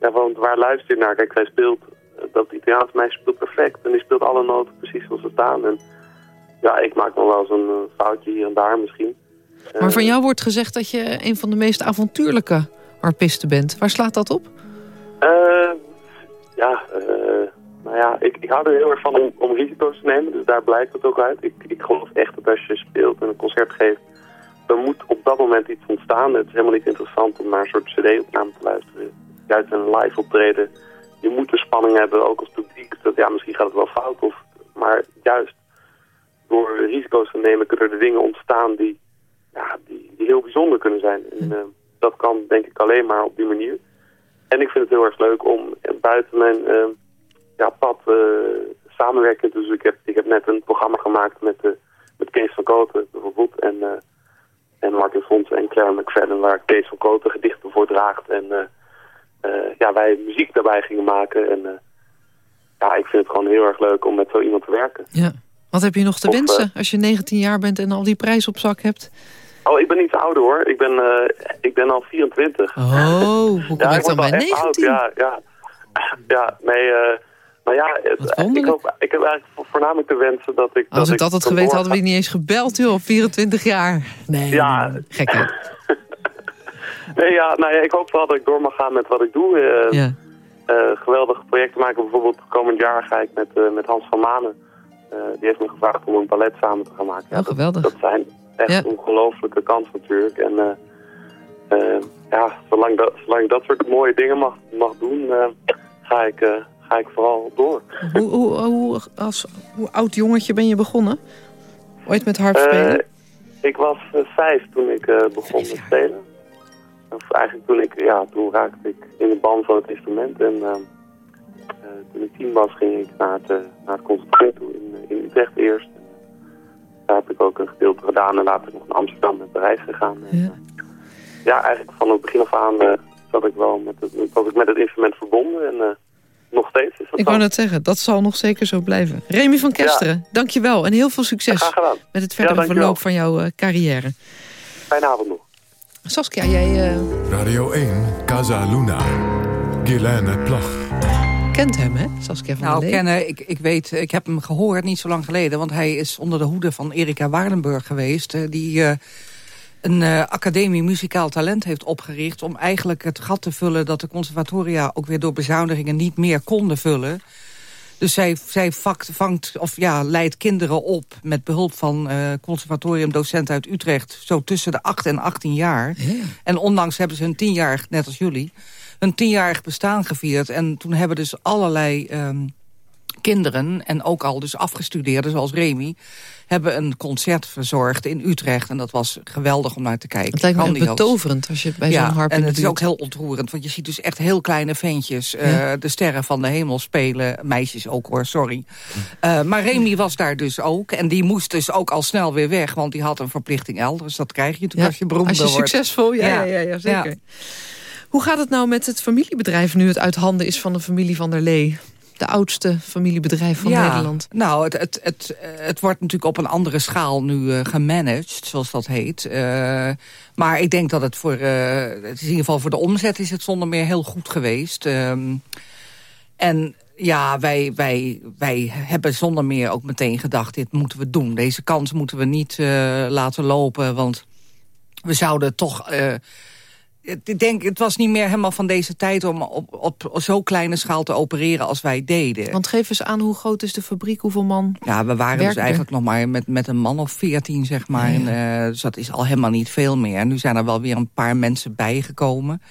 ja, want waar luister je naar? Kijk, zij speelt, dat Italiaans meisje speelt perfect en die speelt alle noten precies zoals ze staan. En ja, ik maak nog wel eens een foutje hier en daar misschien. Maar van jou wordt gezegd dat je een van de meest avontuurlijke harpisten bent. Waar slaat dat op? Uh, ja, uh, nou ja, ik, ik hou er heel erg van om, om, risico's te nemen. Dus daar blijkt het ook uit. Ik, ik geloof echt dat als je speelt en een concert geeft... dan moet op dat moment iets ontstaan. Het is helemaal niet interessant om naar een soort cd-opname te luisteren. Juist een live optreden. Je moet de spanning hebben, ook als publiek. Dat, ja, misschien gaat het wel fout. Of, Maar juist door risico's te nemen kunnen er dingen ontstaan die, ja, die, die heel bijzonder kunnen zijn. En, eh, dat kan denk ik alleen maar op die manier. En ik vind het heel erg leuk om buiten mijn uh, ja, pad uh, samenwerken. Dus ik heb, ik heb net een programma gemaakt met, uh, met Kees van Koten bijvoorbeeld. En, en Martin Fons en Claire McFadden waar Kees van Koten gedichten voor draagt. En ja, wij muziek daarbij gingen maken. En ja, ik vind het gewoon heel erg leuk om met zo iemand te werken. Ja. Wat heb je nog te wensen als je 19 jaar bent en al die prijs op zak hebt? Oh, ik ben niet ouder hoor. Ik ben, uh, ik ben al 24. Oh, hoe kom ja, ik dan bij 19? Oud. Ja, ja. ja, nee, uh, maar ja, het, ik, hoop, ik heb eigenlijk voornamelijk te wensen dat ik... Als dat ik dat had geweten, hadden we niet eens gebeld, joh, op 24 jaar. Nee, ja. gek nee, ja, nou ja, ik hoop wel dat ik door mag gaan met wat ik doe. Uh, ja. geweldige projecten maken. Bijvoorbeeld komend jaar ga ik met, met Hans van Manen. die heeft me gevraagd om een ballet samen te gaan maken. Ja, oh, geweldig. Dat, zijn echt een ongelofelijke kans natuurlijk. En ja, zolang, dat, zolang ik dat soort mooie dingen mag, mag doen, ga, ik, ga ik vooral door. Hoe, hoe, hoe, als, hoe oud jongetje ben je begonnen? Ooit met harp spelen? ik was vijf toen ik begon met spelen. Of eigenlijk toen ik, ja, toen raakte ik in de band van het instrument. En toen ik tien was ging ik naar het, naar het toe in, in Utrecht eerst. Daar heb ik ook een gedeelte gedaan en later nog naar Amsterdam en Parijs gegaan. Ja. En, ja, eigenlijk van het begin af aan zat ik wel met het, was ik met het instrument verbonden. En nog steeds is dat Ik wou net zeggen, dat zal nog zeker zo blijven. Remy van Kesteren, ja. dankjewel en heel veel succes met het verdere verloop van jouw carrière. Fijne avond nog. Saskia, jij... Radio 1, Casa Luna. Guilaine Plag kent hem, hè, Saskia van nou, kennen, ik, ik weet, ik heb hem gehoord niet zo lang geleden... want hij is onder de hoede van Erika Waardenburg geweest... die uh, een uh, academie muzikaal talent heeft opgericht... om eigenlijk het gat te vullen dat de conservatoria... ook weer door bezuinigingen niet meer konden vullen... Dus zij, zij vakt, vangt, of ja, leidt kinderen op met behulp van uh, conservatoriumdocenten uit Utrecht... zo tussen de 8 en 18 jaar. Ja. En ondanks hebben ze hun 10 jaar, net als jullie een tienjarig bestaan gevierd. En toen hebben dus allerlei um, kinderen, en ook al dus afgestudeerden zoals Remy... hebben een concert verzorgd in Utrecht. En dat was geweldig om naar te kijken. Het lijkt me betoverend als je bij ja, zo'n harp en het is ook heel ontroerend. Want je ziet dus echt heel kleine ventjes uh, de sterren van de hemel spelen. Meisjes ook hoor, sorry. Uh, maar Remy was daar dus ook. En die moest dus ook al snel weer weg. Want die had een verplichting elders. Dat krijg je natuurlijk als je beroemd wordt. Als je succesvol, ja, ja. ja, ja zeker. Hoe gaat het nou met het familiebedrijf nu het uit handen is van de familie van der Lee? De oudste familiebedrijf van ja, Nederland. Nou, het, het, het, het wordt natuurlijk op een andere schaal nu uh, gemanaged, zoals dat heet. Uh, maar ik denk dat het voor, uh, het is in ieder geval voor de omzet is het zonder meer heel goed geweest. Um, en ja, wij, wij, wij hebben zonder meer ook meteen gedacht, dit moeten we doen. Deze kans moeten we niet laten lopen, want we zouden toch ik denk, het was niet meer helemaal van deze tijd... om op, op, zo kleine schaal te opereren als wij deden. Want geef eens aan, hoe groot is de fabriek? Hoeveel man Ja, we waren dus eigenlijk nog maar met, met een man of veertien, zeg maar. En, uh, dus dat is al helemaal niet veel meer. Nu zijn er wel weer een paar mensen bijgekomen.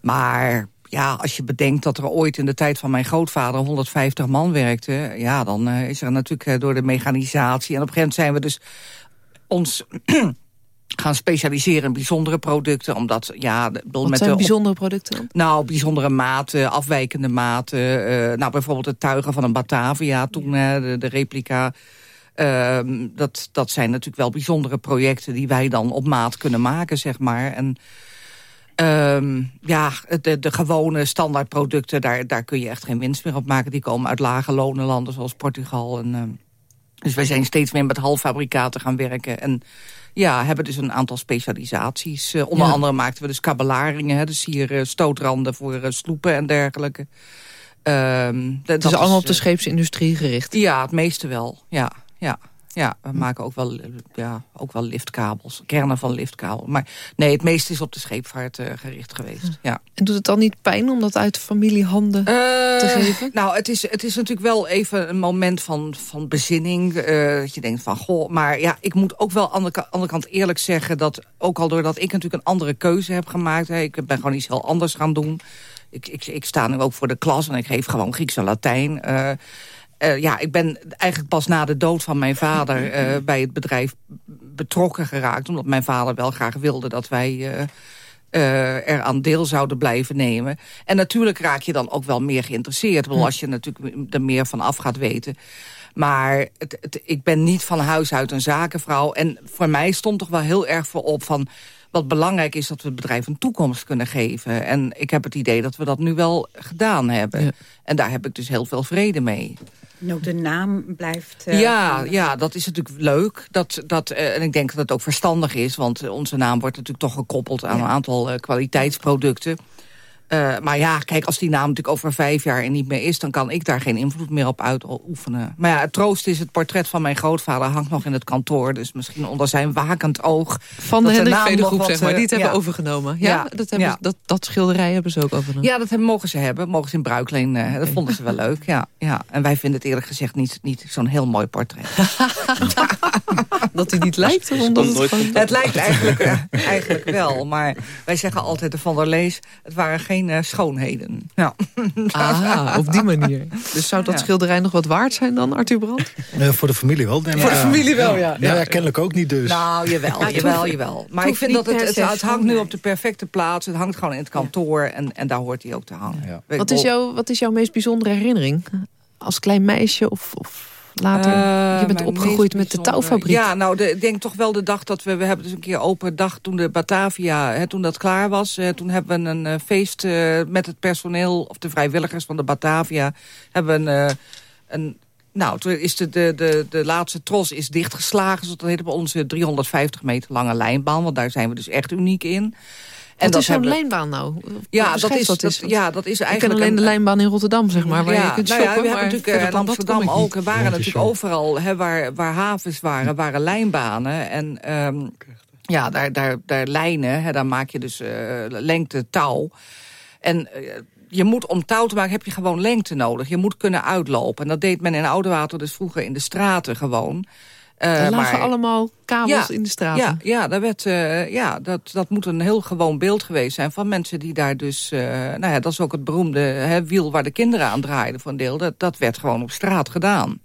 Maar ja, als je bedenkt dat er ooit in de tijd van mijn grootvader 150 man werkte... ja, dan uh, is er natuurlijk uh, door de mechanisatie... en op een gegeven moment zijn we dus ons gaan specialiseren in bijzondere producten. Omdat, ja, Wat met zijn de, bijzondere producten? Nou, bijzondere maten, afwijkende maten. Uh, nou, bijvoorbeeld het tuigen van een Batavia, toen uh, de, de, replica. Uh, dat, dat zijn natuurlijk wel bijzondere projecten... die wij dan op maat kunnen maken, zeg maar. En ehm, ja, de, de gewone standaardproducten... Daar, daar kun je echt geen winst meer op maken. Die komen uit lage lonenlanden zoals Portugal. En, ehm, dus wij zijn steeds meer met halffabrikaten gaan werken... En ja, hebben dus een aantal specialisaties. Uh, onder andere maakten we dus kabelaringen, hè, dus hier uh, stootranden voor uh, sloepen en dergelijke. Um, het is allemaal op de scheepsindustrie gericht? Ja, het meeste wel, ja. ja. Ja, we maken ook wel, ja, ook wel liftkabels, kernen van liftkabel. Maar nee, het meeste is op de scheepvaart uh, gericht geweest. Ja. En doet het dan niet pijn om dat uit familiehanden uh, te geven? Nou, het is, het is natuurlijk wel even een moment van, van bezinning. Uh, dat je denkt van, goh, maar ja, ik moet ook wel aan de andere kant eerlijk zeggen... dat ook al doordat ik natuurlijk een andere keuze heb gemaakt... Hè, ik ben gewoon iets heel anders gaan doen. Ik, ik, ik sta nu ook voor de klas en ik geef gewoon Grieks en Latijn... ja, ik ben eigenlijk pas na de dood van mijn vader bij het bedrijf betrokken geraakt. Omdat mijn vader wel graag wilde dat wij uh, er aan deel zouden blijven nemen. En natuurlijk raak je dan ook wel meer geïnteresseerd. Wel, als je natuurlijk er meer van af gaat weten. Maar het, ik ben niet van huis uit een zakenvrouw. En voor mij stond toch wel heel erg voorop van... wat belangrijk is dat we het bedrijf een toekomst kunnen geven. En ik heb het idee dat we dat nu wel gedaan hebben. En daar heb ik dus heel veel vrede mee. En ook de naam blijft... Uh, ja, ja, dat is natuurlijk leuk. Dat, dat, uh, en ik denk dat het ook verstandig is. Want onze naam wordt natuurlijk toch gekoppeld aan een aantal uh, kwaliteitsproducten. Uh, maar ja, kijk, als die naam natuurlijk over vijf jaar niet meer is... dan kan ik daar geen invloed meer op uitoefenen. Maar ja, het troost is het portret van mijn grootvader hangt nog in het kantoor. Dus misschien onder zijn wakend oog... Van de Hendrik Vedergroep, zeg maar, die het hebben overgenomen. Ja, dat, hebben, dat, dat schilderij hebben ze ook overgenomen. Ja, dat hebben, mogen ze hebben. Mogen ze in Bruikleen. Uh, dat vonden ze wel leuk, ja, ja. En wij vinden het eerlijk gezegd niet, niet zo'n heel mooi portret. dat hij niet lijkt? Omdat het, het lijkt eigenlijk, uh, eigenlijk wel. Maar wij zeggen altijd de Van der Lees... het waren geen uh, schoonheden. Ja. Ah, op die manier. Dus zou dat schilderij nog wat waard zijn dan, Arthur Brand? Uh, voor de familie wel. Nee, voor de familie wel, ja. Ja, ja. kennelijk ook niet dus. Nou, jawel, ja, jawel, jawel. Maar ik vind dat het, het, het, hangt nu op de perfecte plaats. Het hangt gewoon in het kantoor en, en daar hoort hij ook te hangen. Wat, is jouw, wat is jouw meest bijzondere herinnering? Als klein meisje of... of later? Uh, je bent opgegroeid met de touwfabriek. Ja, nou, de, ik denk toch wel de dag dat we... We hebben dus een keer open dag toen de Batavia... Hè, toen dat klaar was. Hè, toen hebben we een uh, feest uh, met het personeel... of de vrijwilligers van de Batavia... hebben we een... een nou, toen is de, de, de, de laatste tros is dichtgeslagen. Zoals dat heet op onze 350 meter lange lijnbaan. Want daar zijn we dus echt uniek in. En dat is zo'n lijnbaan nou? Ja, dat is, dat, is, ja, dat is eigenlijk... Ik alleen de lijnbaan in Rotterdam, zeg maar, waar ja, je kunt nou shoppen. Ja, we hebben natuurlijk in Amsterdam ook. Er waren natuurlijk overal, hè, waar, waar havens waren, waren lijnbanen. En um, ja, daar, daar, daar lijnen, hè, daar maak je dus uh, lengte touw. En... Uh, je moet om touw te maken heb je gewoon lengte nodig. Je moet kunnen uitlopen. En dat deed men in Oudewater dus vroeger in de straten gewoon. Uh, er lagen maar, allemaal kabels in de straten. Ja, ja, daar werd, uh, ja dat, dat moet een heel gewoon beeld geweest zijn... van mensen die daar dus... Uh, nou ja, dat is ook het beroemde hè, wiel waar de kinderen aan draaiden een deel. Dat, dat werd gewoon op straat gedaan.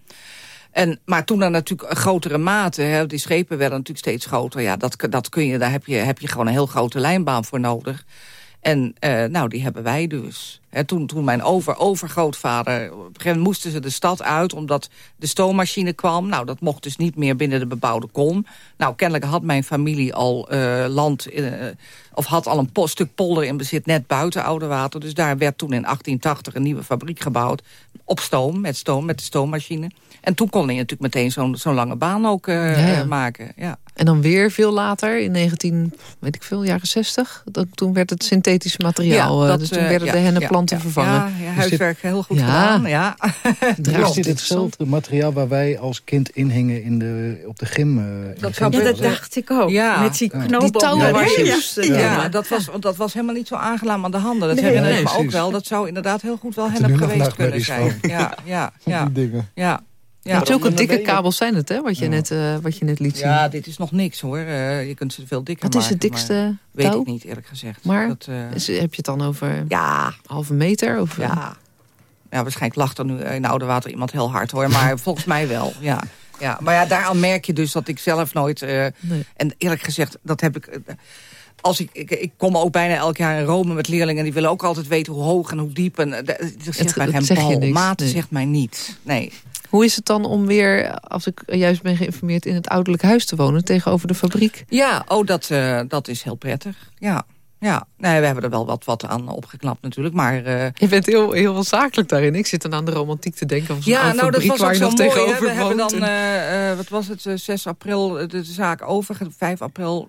En, maar toen er natuurlijk grotere mate, hè, die schepen werden natuurlijk steeds groter... ja, dat, dat kun je, daar heb je, heb je gewoon een heel grote lijnbaan voor nodig... En uh, nou, die hebben wij dus. He, toen, toen mijn over, overgrootvader... Op een gegeven moment moesten ze de stad uit... omdat de stoommachine kwam. Nou, dat mocht dus niet meer binnen de bebouwde kom. Nou, kennelijk had mijn familie al uh, land... Uh, of had al een stuk polder in bezit net buiten Oudewater. Dus daar werd toen in 1880 een nieuwe fabriek gebouwd. Op stoom, met stoom, met de stoommachine. En toen kon hij natuurlijk meteen zo'n zo'n lange baan ook ja, ja. maken. Ja. En dan weer veel later, in 19, weet ik veel, jaren 60... Dat, toen werd het synthetisch materiaal. Ja, dat, dus toen werden de hennenplanten vervangen. Ja, ja huiswerk heel goed gedaan. Ja. is dit hetzelfde materiaal waar wij als kind inhingen in de, op de gym? Uh, dat, ja, dat dacht ik ook. Ja. Met die knopen. Die ja, dat, was, dat was helemaal niet zo aangenaam aan de handen. Dat nee, herinner ik me ook wel. Dat zou inderdaad heel goed wel hennep geweest kunnen zijn. Ja, ja, ja. Ja. Ja. Zulke dikke kabels zijn het, hè, wat je, ja. net, uh, wat je net liet zien. Ja, dit is nog niks, hoor. Uh, je kunt ze veel dikker maken. Wat is het dikste Weet ik niet, eerlijk gezegd. Maar dat, uh, is, heb je het dan over ja. halve meter? Of, ja. ja, waarschijnlijk lacht er nu in oude water iemand heel hard, hoor. Maar volgens mij wel, ja. ja. Maar ja, daaraan merk je dus dat ik zelf nooit... Nee. En eerlijk gezegd, dat heb ik als ik, ik, ik, kom ook bijna elk jaar in Rome met leerlingen... die willen ook altijd weten hoe hoog en hoe diep. En, dat zegt het, mij geen bal. Maat zegt mij niet. Nee. Hoe is het dan om weer, als ik juist ben geïnformeerd... in het ouderlijk huis te wonen tegenover de fabriek? Ja, oh, dat, uh, dat is heel prettig. Ja. Ja, nee, we hebben er wel wat, wat aan opgeknapt natuurlijk, maar... Uh... Je bent heel, heel zakelijk daarin. Ik zit dan aan de romantiek te denken. Of ja, nou, dat was waar je nog mooi, tegenover We hebben dan, uh, wat was het, 6 april de zaak over, 5 april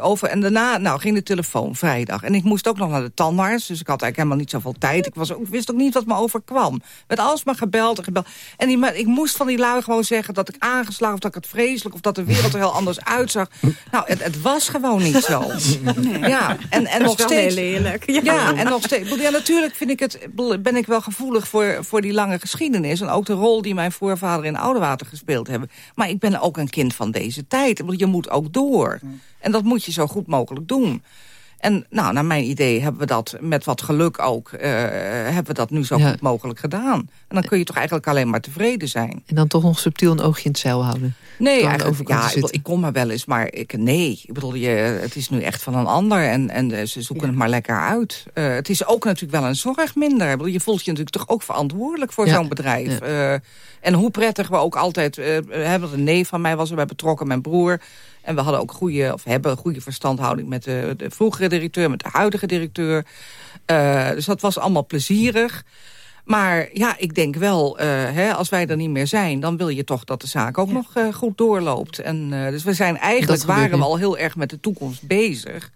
over. En daarna nou, ging de telefoon vrijdag. En ik moest ook nog naar de tandarts. Dus ik had eigenlijk helemaal niet zoveel tijd. Ik, was ook, wist ook niet wat me overkwam. Met alles maar gebeld en gebeld. En die, ik moest van die lui gewoon zeggen dat ik aangeslagen... of dat ik het vreselijk of dat de wereld er heel anders uitzag. Nou, het, het was gewoon niet zo. Nee. Ja, en, en nog steeds... heel eerlijk. Ja. ja. en nog steeds... Ja, natuurlijk vind ik het, ben ik wel gevoelig voor, voor die lange geschiedenis. En ook de rol die mijn voorvader in Oudewater gespeeld hebben. Maar ik ben ook een kind van deze tijd. Je moet ook door. En dat moet je zo goed mogelijk doen. En nou, naar mijn idee hebben we dat met wat geluk ook... Uh, hebben we dat nu zo goed mogelijk gedaan. En dan kun je toch eigenlijk alleen maar tevreden zijn. En dan toch nog subtiel een oogje in het zeil houden. Nee, eigenlijk, ja, ik, ik, kom maar wel eens, maar ik, nee. Ik bedoel, je, het is nu echt van een ander en, en eh, ze zoeken het maar lekker uit. Uh, het is ook natuurlijk wel een zorg minder. Bedoel, je voelt je natuurlijk toch ook verantwoordelijk voor zo'n bedrijf. Uh, en hoe prettig we ook altijd... hebben een neef van mij was erbij betrokken, mijn broer... En we hadden ook goede, of hebben goede verstandhouding met de, de vroegere directeur, met de huidige directeur. Uh, dus dat was allemaal plezierig. Maar ja, ik denk wel, uh, hè, als wij er niet meer zijn... dan wil je toch dat de zaak ook nog uh, goed doorloopt. En, uh, dus we zijn eigenlijk, waren we al heel erg met de toekomst bezig.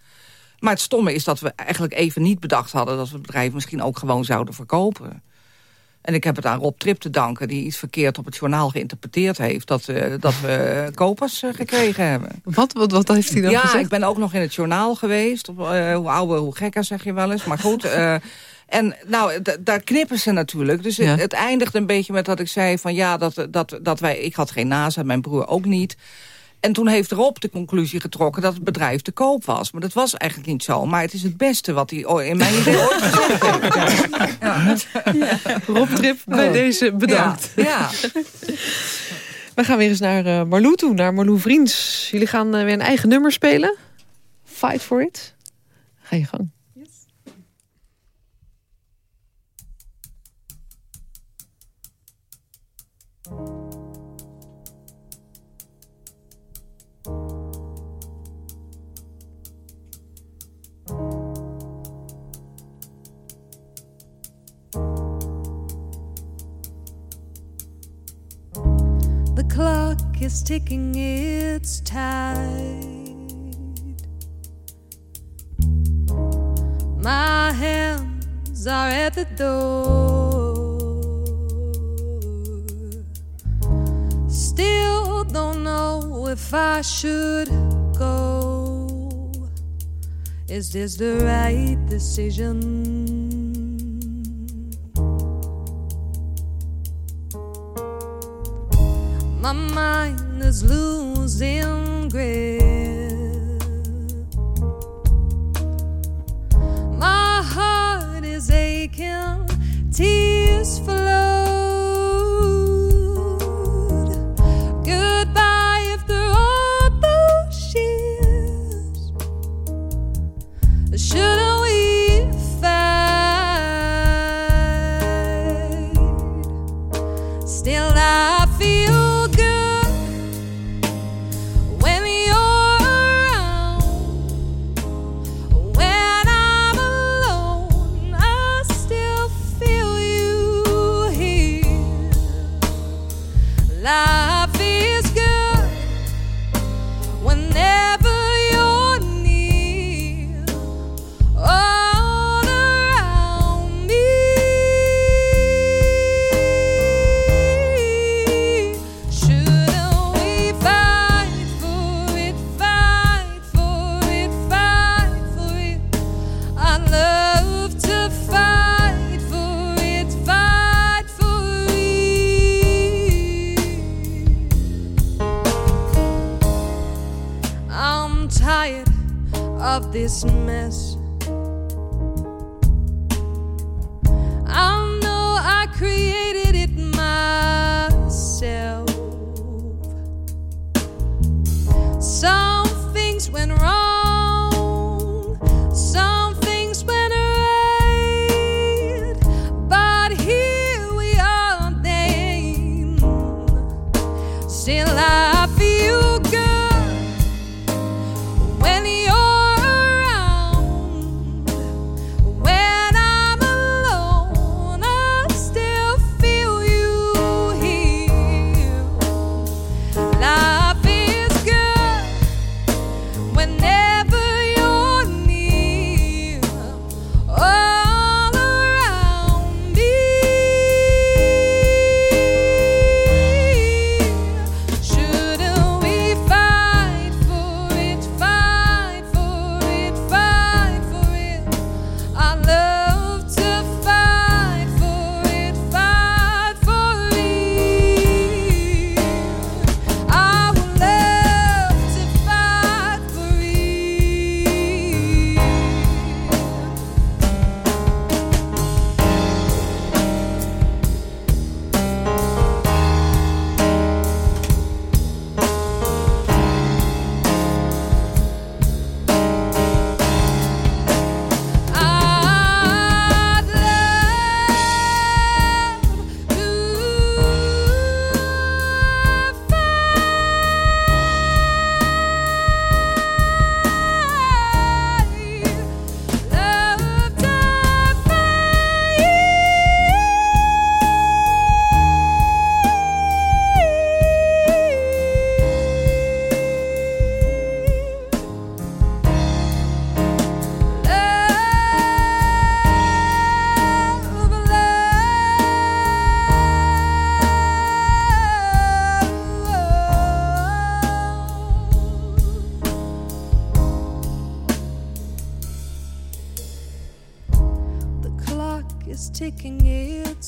Maar het stomme is dat we eigenlijk even niet bedacht hadden... dat we het bedrijf misschien ook gewoon zouden verkopen. En ik heb het aan Rob Trip te danken... die iets verkeerd op het journaal geïnterpreteerd heeft... dat, uh, dat we kopers uh, gekregen hebben. Wat, wat, wat heeft hij dan ja, gezegd? Ja, ik ben ook nog in het journaal geweest. Op, uh, hoe ouder, hoe gekker, zeg je wel eens. Maar goed... En nou, daar knippen ze natuurlijk. Dus het, het eindigt een beetje met dat ik zei van ja, dat, dat, dat wij, ik had geen NASA, mijn broer ook niet. En toen heeft Rob de conclusie getrokken dat het bedrijf te koop was. Maar dat was eigenlijk niet zo. Maar het is het beste wat hij in mijn idee ooit gezegd heeft. Ja. Ja. Rob Trip, bij oh. deze bedankt. Ja. We gaan weer eens naar uh, Marlou toe, naar Marlou Vriends. Jullie gaan uh, weer een eigen nummer spelen. Fight for it. Ga je gang. Is ticking its tide. My hands are at the door. Still don't know if I should go. Is this the right decision? My mind is losing grip. My heart is aching, tears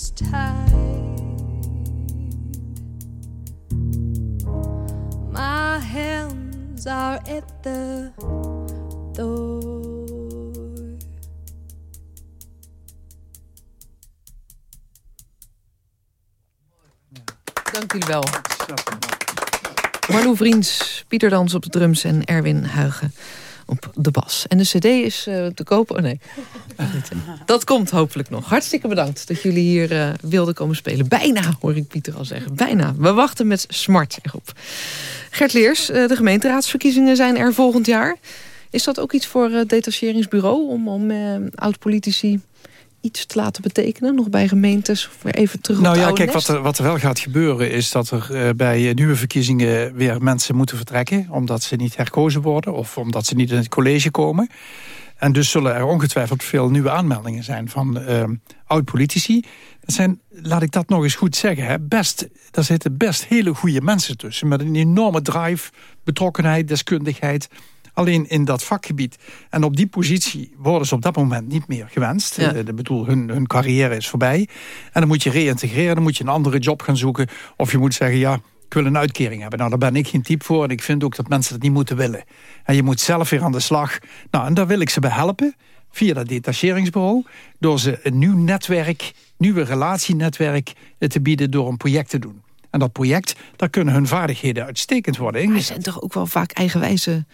its time. My hands are at the door. Dank jullie wel. Marlou Vriends, Pieter Dans op de drums en Erwin Huigen op de bas. En de cd is uh, te kopen. Oh nee, dat komt hopelijk nog. Hartstikke bedankt dat jullie hier uh, wilden komen spelen. Bijna, hoor ik Pieter al zeggen. Bijna. We wachten met smart erop. Gert Leers, uh, de gemeenteraadsverkiezingen zijn er volgend jaar. Is dat ook iets voor het detacheringsbureau... om, om oud-politici iets te laten betekenen? Nog bij gemeentes? Of weer even terug nou ja, kijk, wat er, wat er wel gaat gebeuren is dat er uh, bij nieuwe verkiezingen weer mensen moeten vertrekken. Omdat ze niet herkozen worden of omdat ze niet in het college komen. En dus zullen er ongetwijfeld veel nieuwe aanmeldingen zijn van uh, oud-politici. Dat zijn, laat ik dat nog eens goed zeggen, hè, best, daar zitten best hele goede mensen tussen. Met een enorme drive, betrokkenheid, deskundigheid Alleen in dat vakgebied en op die positie worden ze op dat moment niet meer gewenst. Ja. Ik bedoel, hun, hun carrière is voorbij. En dan moet je reïntegreren, dan moet je een andere job gaan zoeken. Of je moet zeggen, ja, ik wil een uitkering hebben. Nou, daar ben ik geen type voor. En ik vind ook dat mensen dat niet moeten willen. En je moet zelf weer aan de slag. Nou, en daar wil ik ze bij helpen. Via dat detacheringsbureau. Door ze een nieuw netwerk, nieuwe relatienetwerk te bieden door een project te doen. En dat project, daar kunnen hun vaardigheden uitstekend worden ingezet. Maar er zijn toch ook wel vaak eigenwijze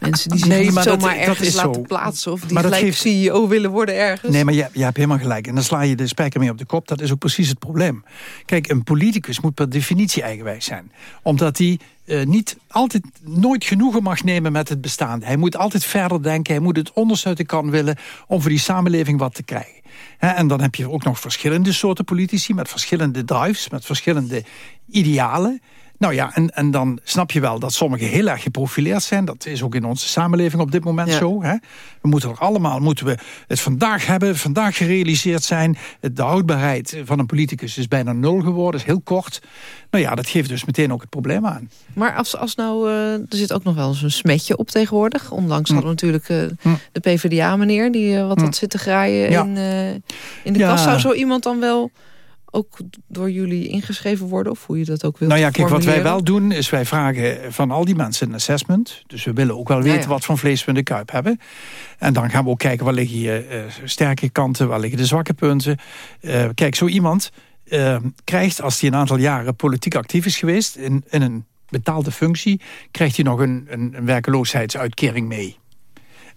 mensen... die zich nee, maar zomaar dat, ergens laten zo. plaatsen... of die maar gelijk geeft... CEO willen worden ergens. Nee, maar je, je hebt helemaal gelijk. En dan sla je de spijker mee op de kop. Dat is ook precies het probleem. Kijk, een politicus moet per definitie eigenwijs zijn. Omdat hij uh, niet altijd nooit genoegen mag nemen met het bestaan. Hij moet altijd verder denken. Hij moet het onderste uit de kan willen... om voor die samenleving wat te krijgen en dan heb je ook nog verschillende soorten politici... met verschillende drives, met verschillende idealen. Nou ja, en, en dan snap je wel dat sommigen heel erg geprofileerd zijn. Dat is ook in onze samenleving op dit moment zo. Hè? We moeten er allemaal moeten we het vandaag hebben, vandaag gerealiseerd zijn. De houdbaarheid van een politicus is bijna nul geworden, is heel kort. Nou ja, dat geeft dus meteen ook het probleem aan. Maar als, als nou, uh, er zit ook nog wel eens een smetje op tegenwoordig. Onlangs hm. hadden we natuurlijk uh, hm. de PvdA-meneer... die uh, wat hm. had zitten graaien in, in de ja. kast. Zou zo iemand dan wel ook door jullie ingeschreven worden? Of hoe je dat ook wilt Nou ja, kijk, wat wij wel doen is wij vragen van al die mensen een assessment. Dus we willen ook wel weten wat van vlees we in de kuip hebben. En dan gaan we ook kijken waar liggen je uh, sterke kanten, waar liggen de zwakke punten. Uh, kijk, zo iemand uh, krijgt, als hij een aantal jaren politiek actief is geweest... in, in een betaalde functie, krijgt hij nog een, een, een werkloosheidsuitkering mee.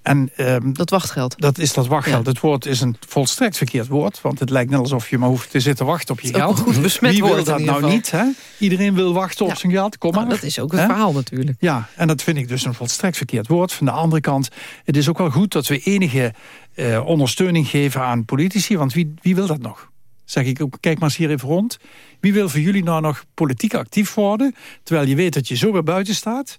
En, um, dat wachtgeld. Dat is dat wachtgeld. Het woord is een volstrekt verkeerd woord. Want het lijkt net alsof je maar hoeft te zitten wachten op je geld. Goed besmet Wie wil dat nou niet? Hè? Iedereen wil wachten op zijn geld. Kom nou, maar. dat is ook het verhaal natuurlijk. Ja, en dat vind ik dus een volstrekt verkeerd woord. Van de andere kant, het is ook wel goed dat we enige uh, ondersteuning geven aan politici. Want wie, wie wil dat nog? Zeg ik ook, kijk maar eens hier even rond. Wie wil voor jullie nou nog politiek actief worden... terwijl je weet dat je zo weer buiten staat?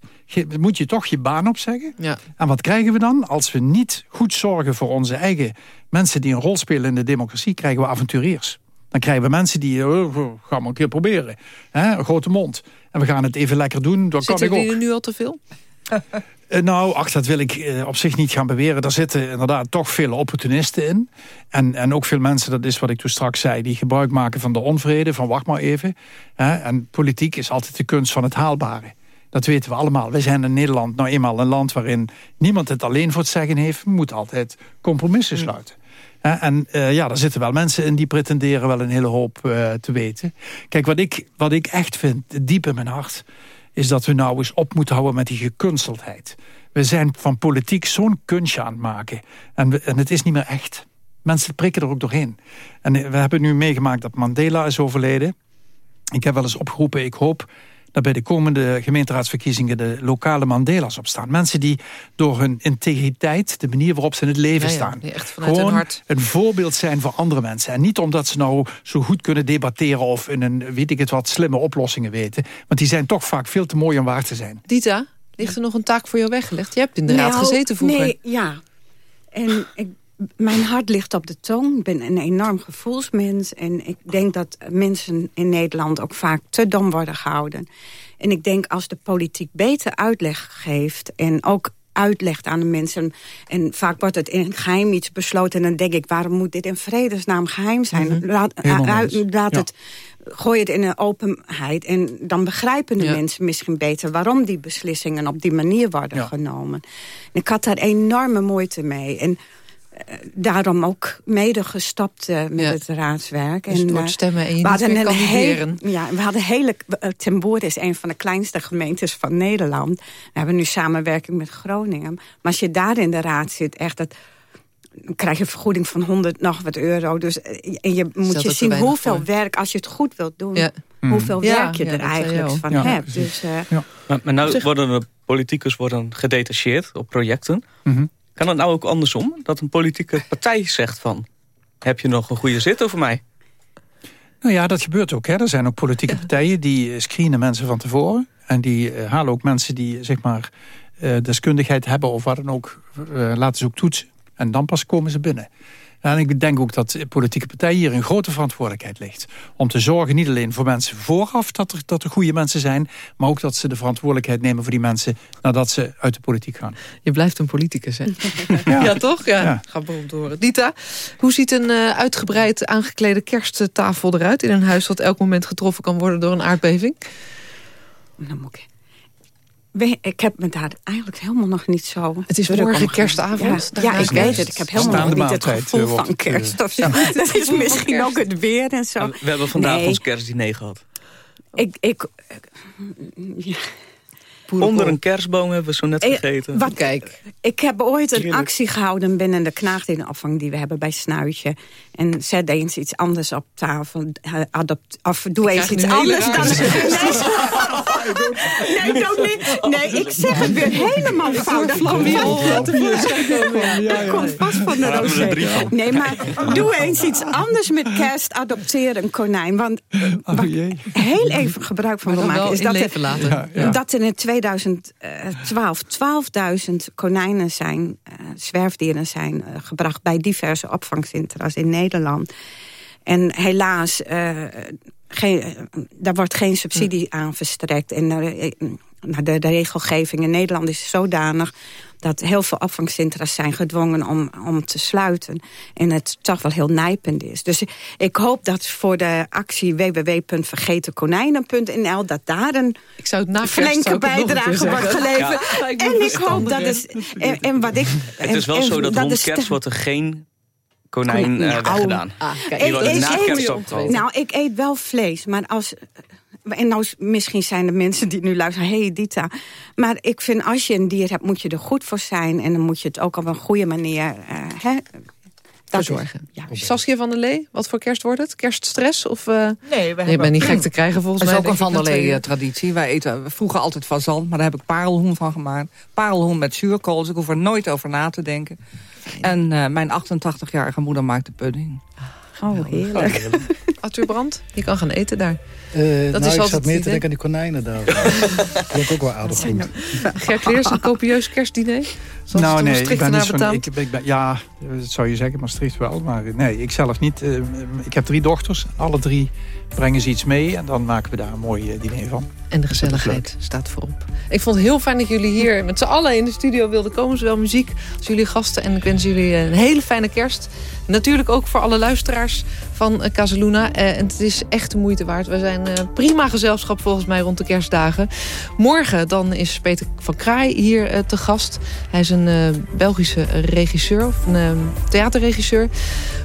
Moet je toch je baan opzeggen? Ja. En wat krijgen we dan? Als we niet goed zorgen voor onze eigen mensen... die een rol spelen in de democratie, krijgen we avonturiers. Dan krijgen we mensen die, oh, oh gaan we een keer proberen. Een grote mond. En we gaan het even lekker doen. Dan Zitten kan ik ook. nu al te veel? Eh, nou, ach, dat wil ik eh, op zich niet gaan beweren. Er zitten inderdaad toch veel opportunisten in. En, en ook veel mensen, dat is wat ik toen straks zei... die gebruik maken van de onvrede, van wacht maar even. En politiek is altijd de kunst van het haalbare. Dat weten we allemaal. We zijn in Nederland nou eenmaal een land waarin niemand het alleen voor het zeggen heeft. We moeten altijd compromissen sluiten. En uh, ja, er zitten wel mensen in die pretenderen wel een hele hoop uh, te weten. Kijk, wat ik, wat ik echt vind, diep in mijn hart is dat we nou eens op moeten houden met die gekunsteldheid. We zijn van politiek zo'n kunstje aan het maken. En, en het is niet meer echt. Mensen prikken er ook doorheen. En we hebben nu meegemaakt dat Mandela is overleden. Ik heb wel eens opgeroepen, ik hoop dat bij de komende gemeenteraadsverkiezingen de lokale Mandela's opstaan. Mensen die door hun integriteit, de manier waarop ze in het leven staan... gewoon een voorbeeld zijn voor andere mensen. En niet omdat ze nou zo goed kunnen debatteren... of in een, weet ik het wat, slimme oplossingen weten. Want die zijn toch vaak veel te mooi om waar te zijn. Dita, ligt er nog een taak voor jou weggelegd? Je hebt in de raad nou, gezeten vroeger. Nee, ja. En ik mijn hart ligt op de tong. Ik ben een enorm gevoelsmens. En ik denk dat mensen in Nederland ook vaak te dom worden gehouden. En ik denk als de politiek beter uitleg geeft... en ook uitlegt aan de mensen. En vaak wordt het in geheim iets besloten. En dan denk ik, waarom moet dit in vredesnaam geheim zijn? Mhm. Laat, laat Ja. het, gooi het in een openheid. En dan begrijpen de Ja. mensen misschien beter... waarom die beslissingen op die manier worden Ja. genomen. En ik had daar enorme moeite mee. En eh, daarom ook mede gestopt eh, met Ja. het raadswerk. Dus het en, wordt eh, stemmen en je we niet hadden een heel- ja, we hadden hele... uh, Ten Boer is een van de kleinste gemeentes van Nederland. We hebben nu samenwerking met Groningen. Maar als je daar in de raad zit, echt... Dat, dan krijg je een vergoeding van 100 nog wat euro. Dus, eh, en je moet je zien hoeveel voor. werk... als je het goed wilt doen, Ja. hoeveel Ja, werk je ja, er eigenlijk van Ja, hebt. Dus, eh, Maar, maar nou Zeg- worden de politicus worden gedetacheerd op projecten. Mhm. Kan het nou ook andersom? Dat een politieke partij zegt van... heb je nog een goede zit over mij? Nou ja, dat gebeurt ook. Hè. Er zijn ook politieke partijen die eh, screenen mensen van tevoren. En die eh, halen ook mensen die zeg maar, eh, deskundigheid hebben of wat dan ook. laten ze ook toetsen. En dan pas komen ze binnen. En ik denk ook dat de politieke partij hier een grote verantwoordelijkheid ligt. Om te zorgen niet alleen voor mensen vooraf dat er, dat er goede mensen zijn. Maar ook dat ze de verantwoordelijkheid nemen voor die mensen nadat ze uit de politiek gaan. Je blijft een politicus, hè? ja. toch? Ja, Ja. ga beroemd horen. Dita, hoe ziet een eh, uitgebreid aangeklede kersttafel eruit... in een huis dat elk moment getroffen kan worden door een aardbeving? dan moet ik... We- Ik heb me daar eigenlijk helemaal nog niet zo... Het is morgen gemaakt. kerstavond. Ja, ja ik weet het. Ik heb helemaal Staande nog niet het gevoel eh, wordt van eh, kerst of zo. Dat is misschien ook het weer en zo. We hebben vandaag Nee. ons kerstdiner gehad. Ik, ik, ja. Onder een kerstboom hebben we zo net Eh, gegeten. Wat, Kijk. Ik heb ooit een actie gehouden binnen de knaagdierenopvang die we hebben bij Snuitje. En zet eens iets anders op tafel. Adopt, of doe eens iets anders dan... Nee, nee, doe niet. nee, ik zeg het weer helemaal fout. Dat komt vast- dat komt vast van de rosé. Nee, maar doe eens iets anders met kerst. Adopteer een konijn. Want Oh wat heel even gebruik van wil maken... is dat er- dat er in 2012 12.000 konijnen zijn, eh, zwerfdieren zijn eh, gebracht bij diverse opvangcentra's in Nederland. En helaas, eh, geen, daar wordt geen subsidie aan verstrekt. En eh, eh, nou, de, de regelgeving in Nederland is zodanig dat heel veel opvangcentra's zijn gedwongen om, om te sluiten. En het toch wel heel nijpend is. Dus ik hoop dat voor de actie www.vergetenkonijnen.nl... dat daar een Ik zou het flinke bijdrage wordt geleverd. Ja, ik en ik hoop dat is... En, en wat ik... Het is wel en- zo en dat rond kerst wordt er geen konijn weggedaan. Ah, kijk. Die wordt Ik- na. Nou, ik eet wel vlees, maar als... En nou, is- misschien zijn er mensen die nu luisteren, hey Dita. Maar ik vind, als je een dier hebt, moet je er goed voor zijn. En dan moet je het ook op een goede manier... eh, hè, Verzorgen. Ja. Saskia van der Lee, wat voor kerst wordt het? Kerststress? Of, eh, Nee, we nee, bent niet gek te krijgen volgens Dat is mij. ook een Van der ik, dat, Lee eh, traditie. Wij eten vroeger altijd fazant, maar daar heb ik parelhoen van gemaakt. Parelhoen met zuurkool, dus ik hoef er nooit over na te denken. En eh, mijn 88-jarige moeder maakt de pudding. Oh, heerlijk. Arthur Brandt, je kan gaan eten daar. Eh, Dat nou, is ik altijd zat meer te denken aan die konijnen daar. dat ik ook wel aardig goed. Gert Leers, een kopieus kerstdiner? Zoals nou nee, ik ben niet? Ik, ik ben, ja, dat zou je zeggen, Maastricht wel. Maar nee, ik zelf niet. Eh, ik heb drie dochters. Alle drie brengen ze iets mee. En dan maken we daar een mooi diner van. En de gezelligheid staat voorop. Ik vond het heel fijn dat jullie hier met z'n allen in de studio wilden komen. Zowel muziek als jullie gasten. En ik wens jullie een hele fijne kerst. Natuurlijk ook voor alle luisteraars van eh, Casaluna. Eh, en het is echt de moeite waard. We zijn eh, prima gezelschap volgens mij rond de kerstdagen. Morgen dan is Peter van Kraai hier te gast. Hij is een Belgische regisseur of een eh, theaterregisseur.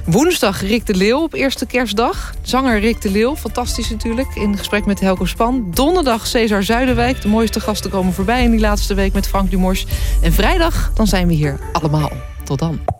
Woensdag Rick de Leeuw op eerste kerstdag. Zanger Rick de Leeuw, fantastisch natuurlijk. In gesprek met Helco Span. Donderdag Cesar Zuiderwijk. De mooiste gasten komen voorbij in die laatste week met Frank Dumors. En vrijdag dan zijn we hier allemaal. Tot dan.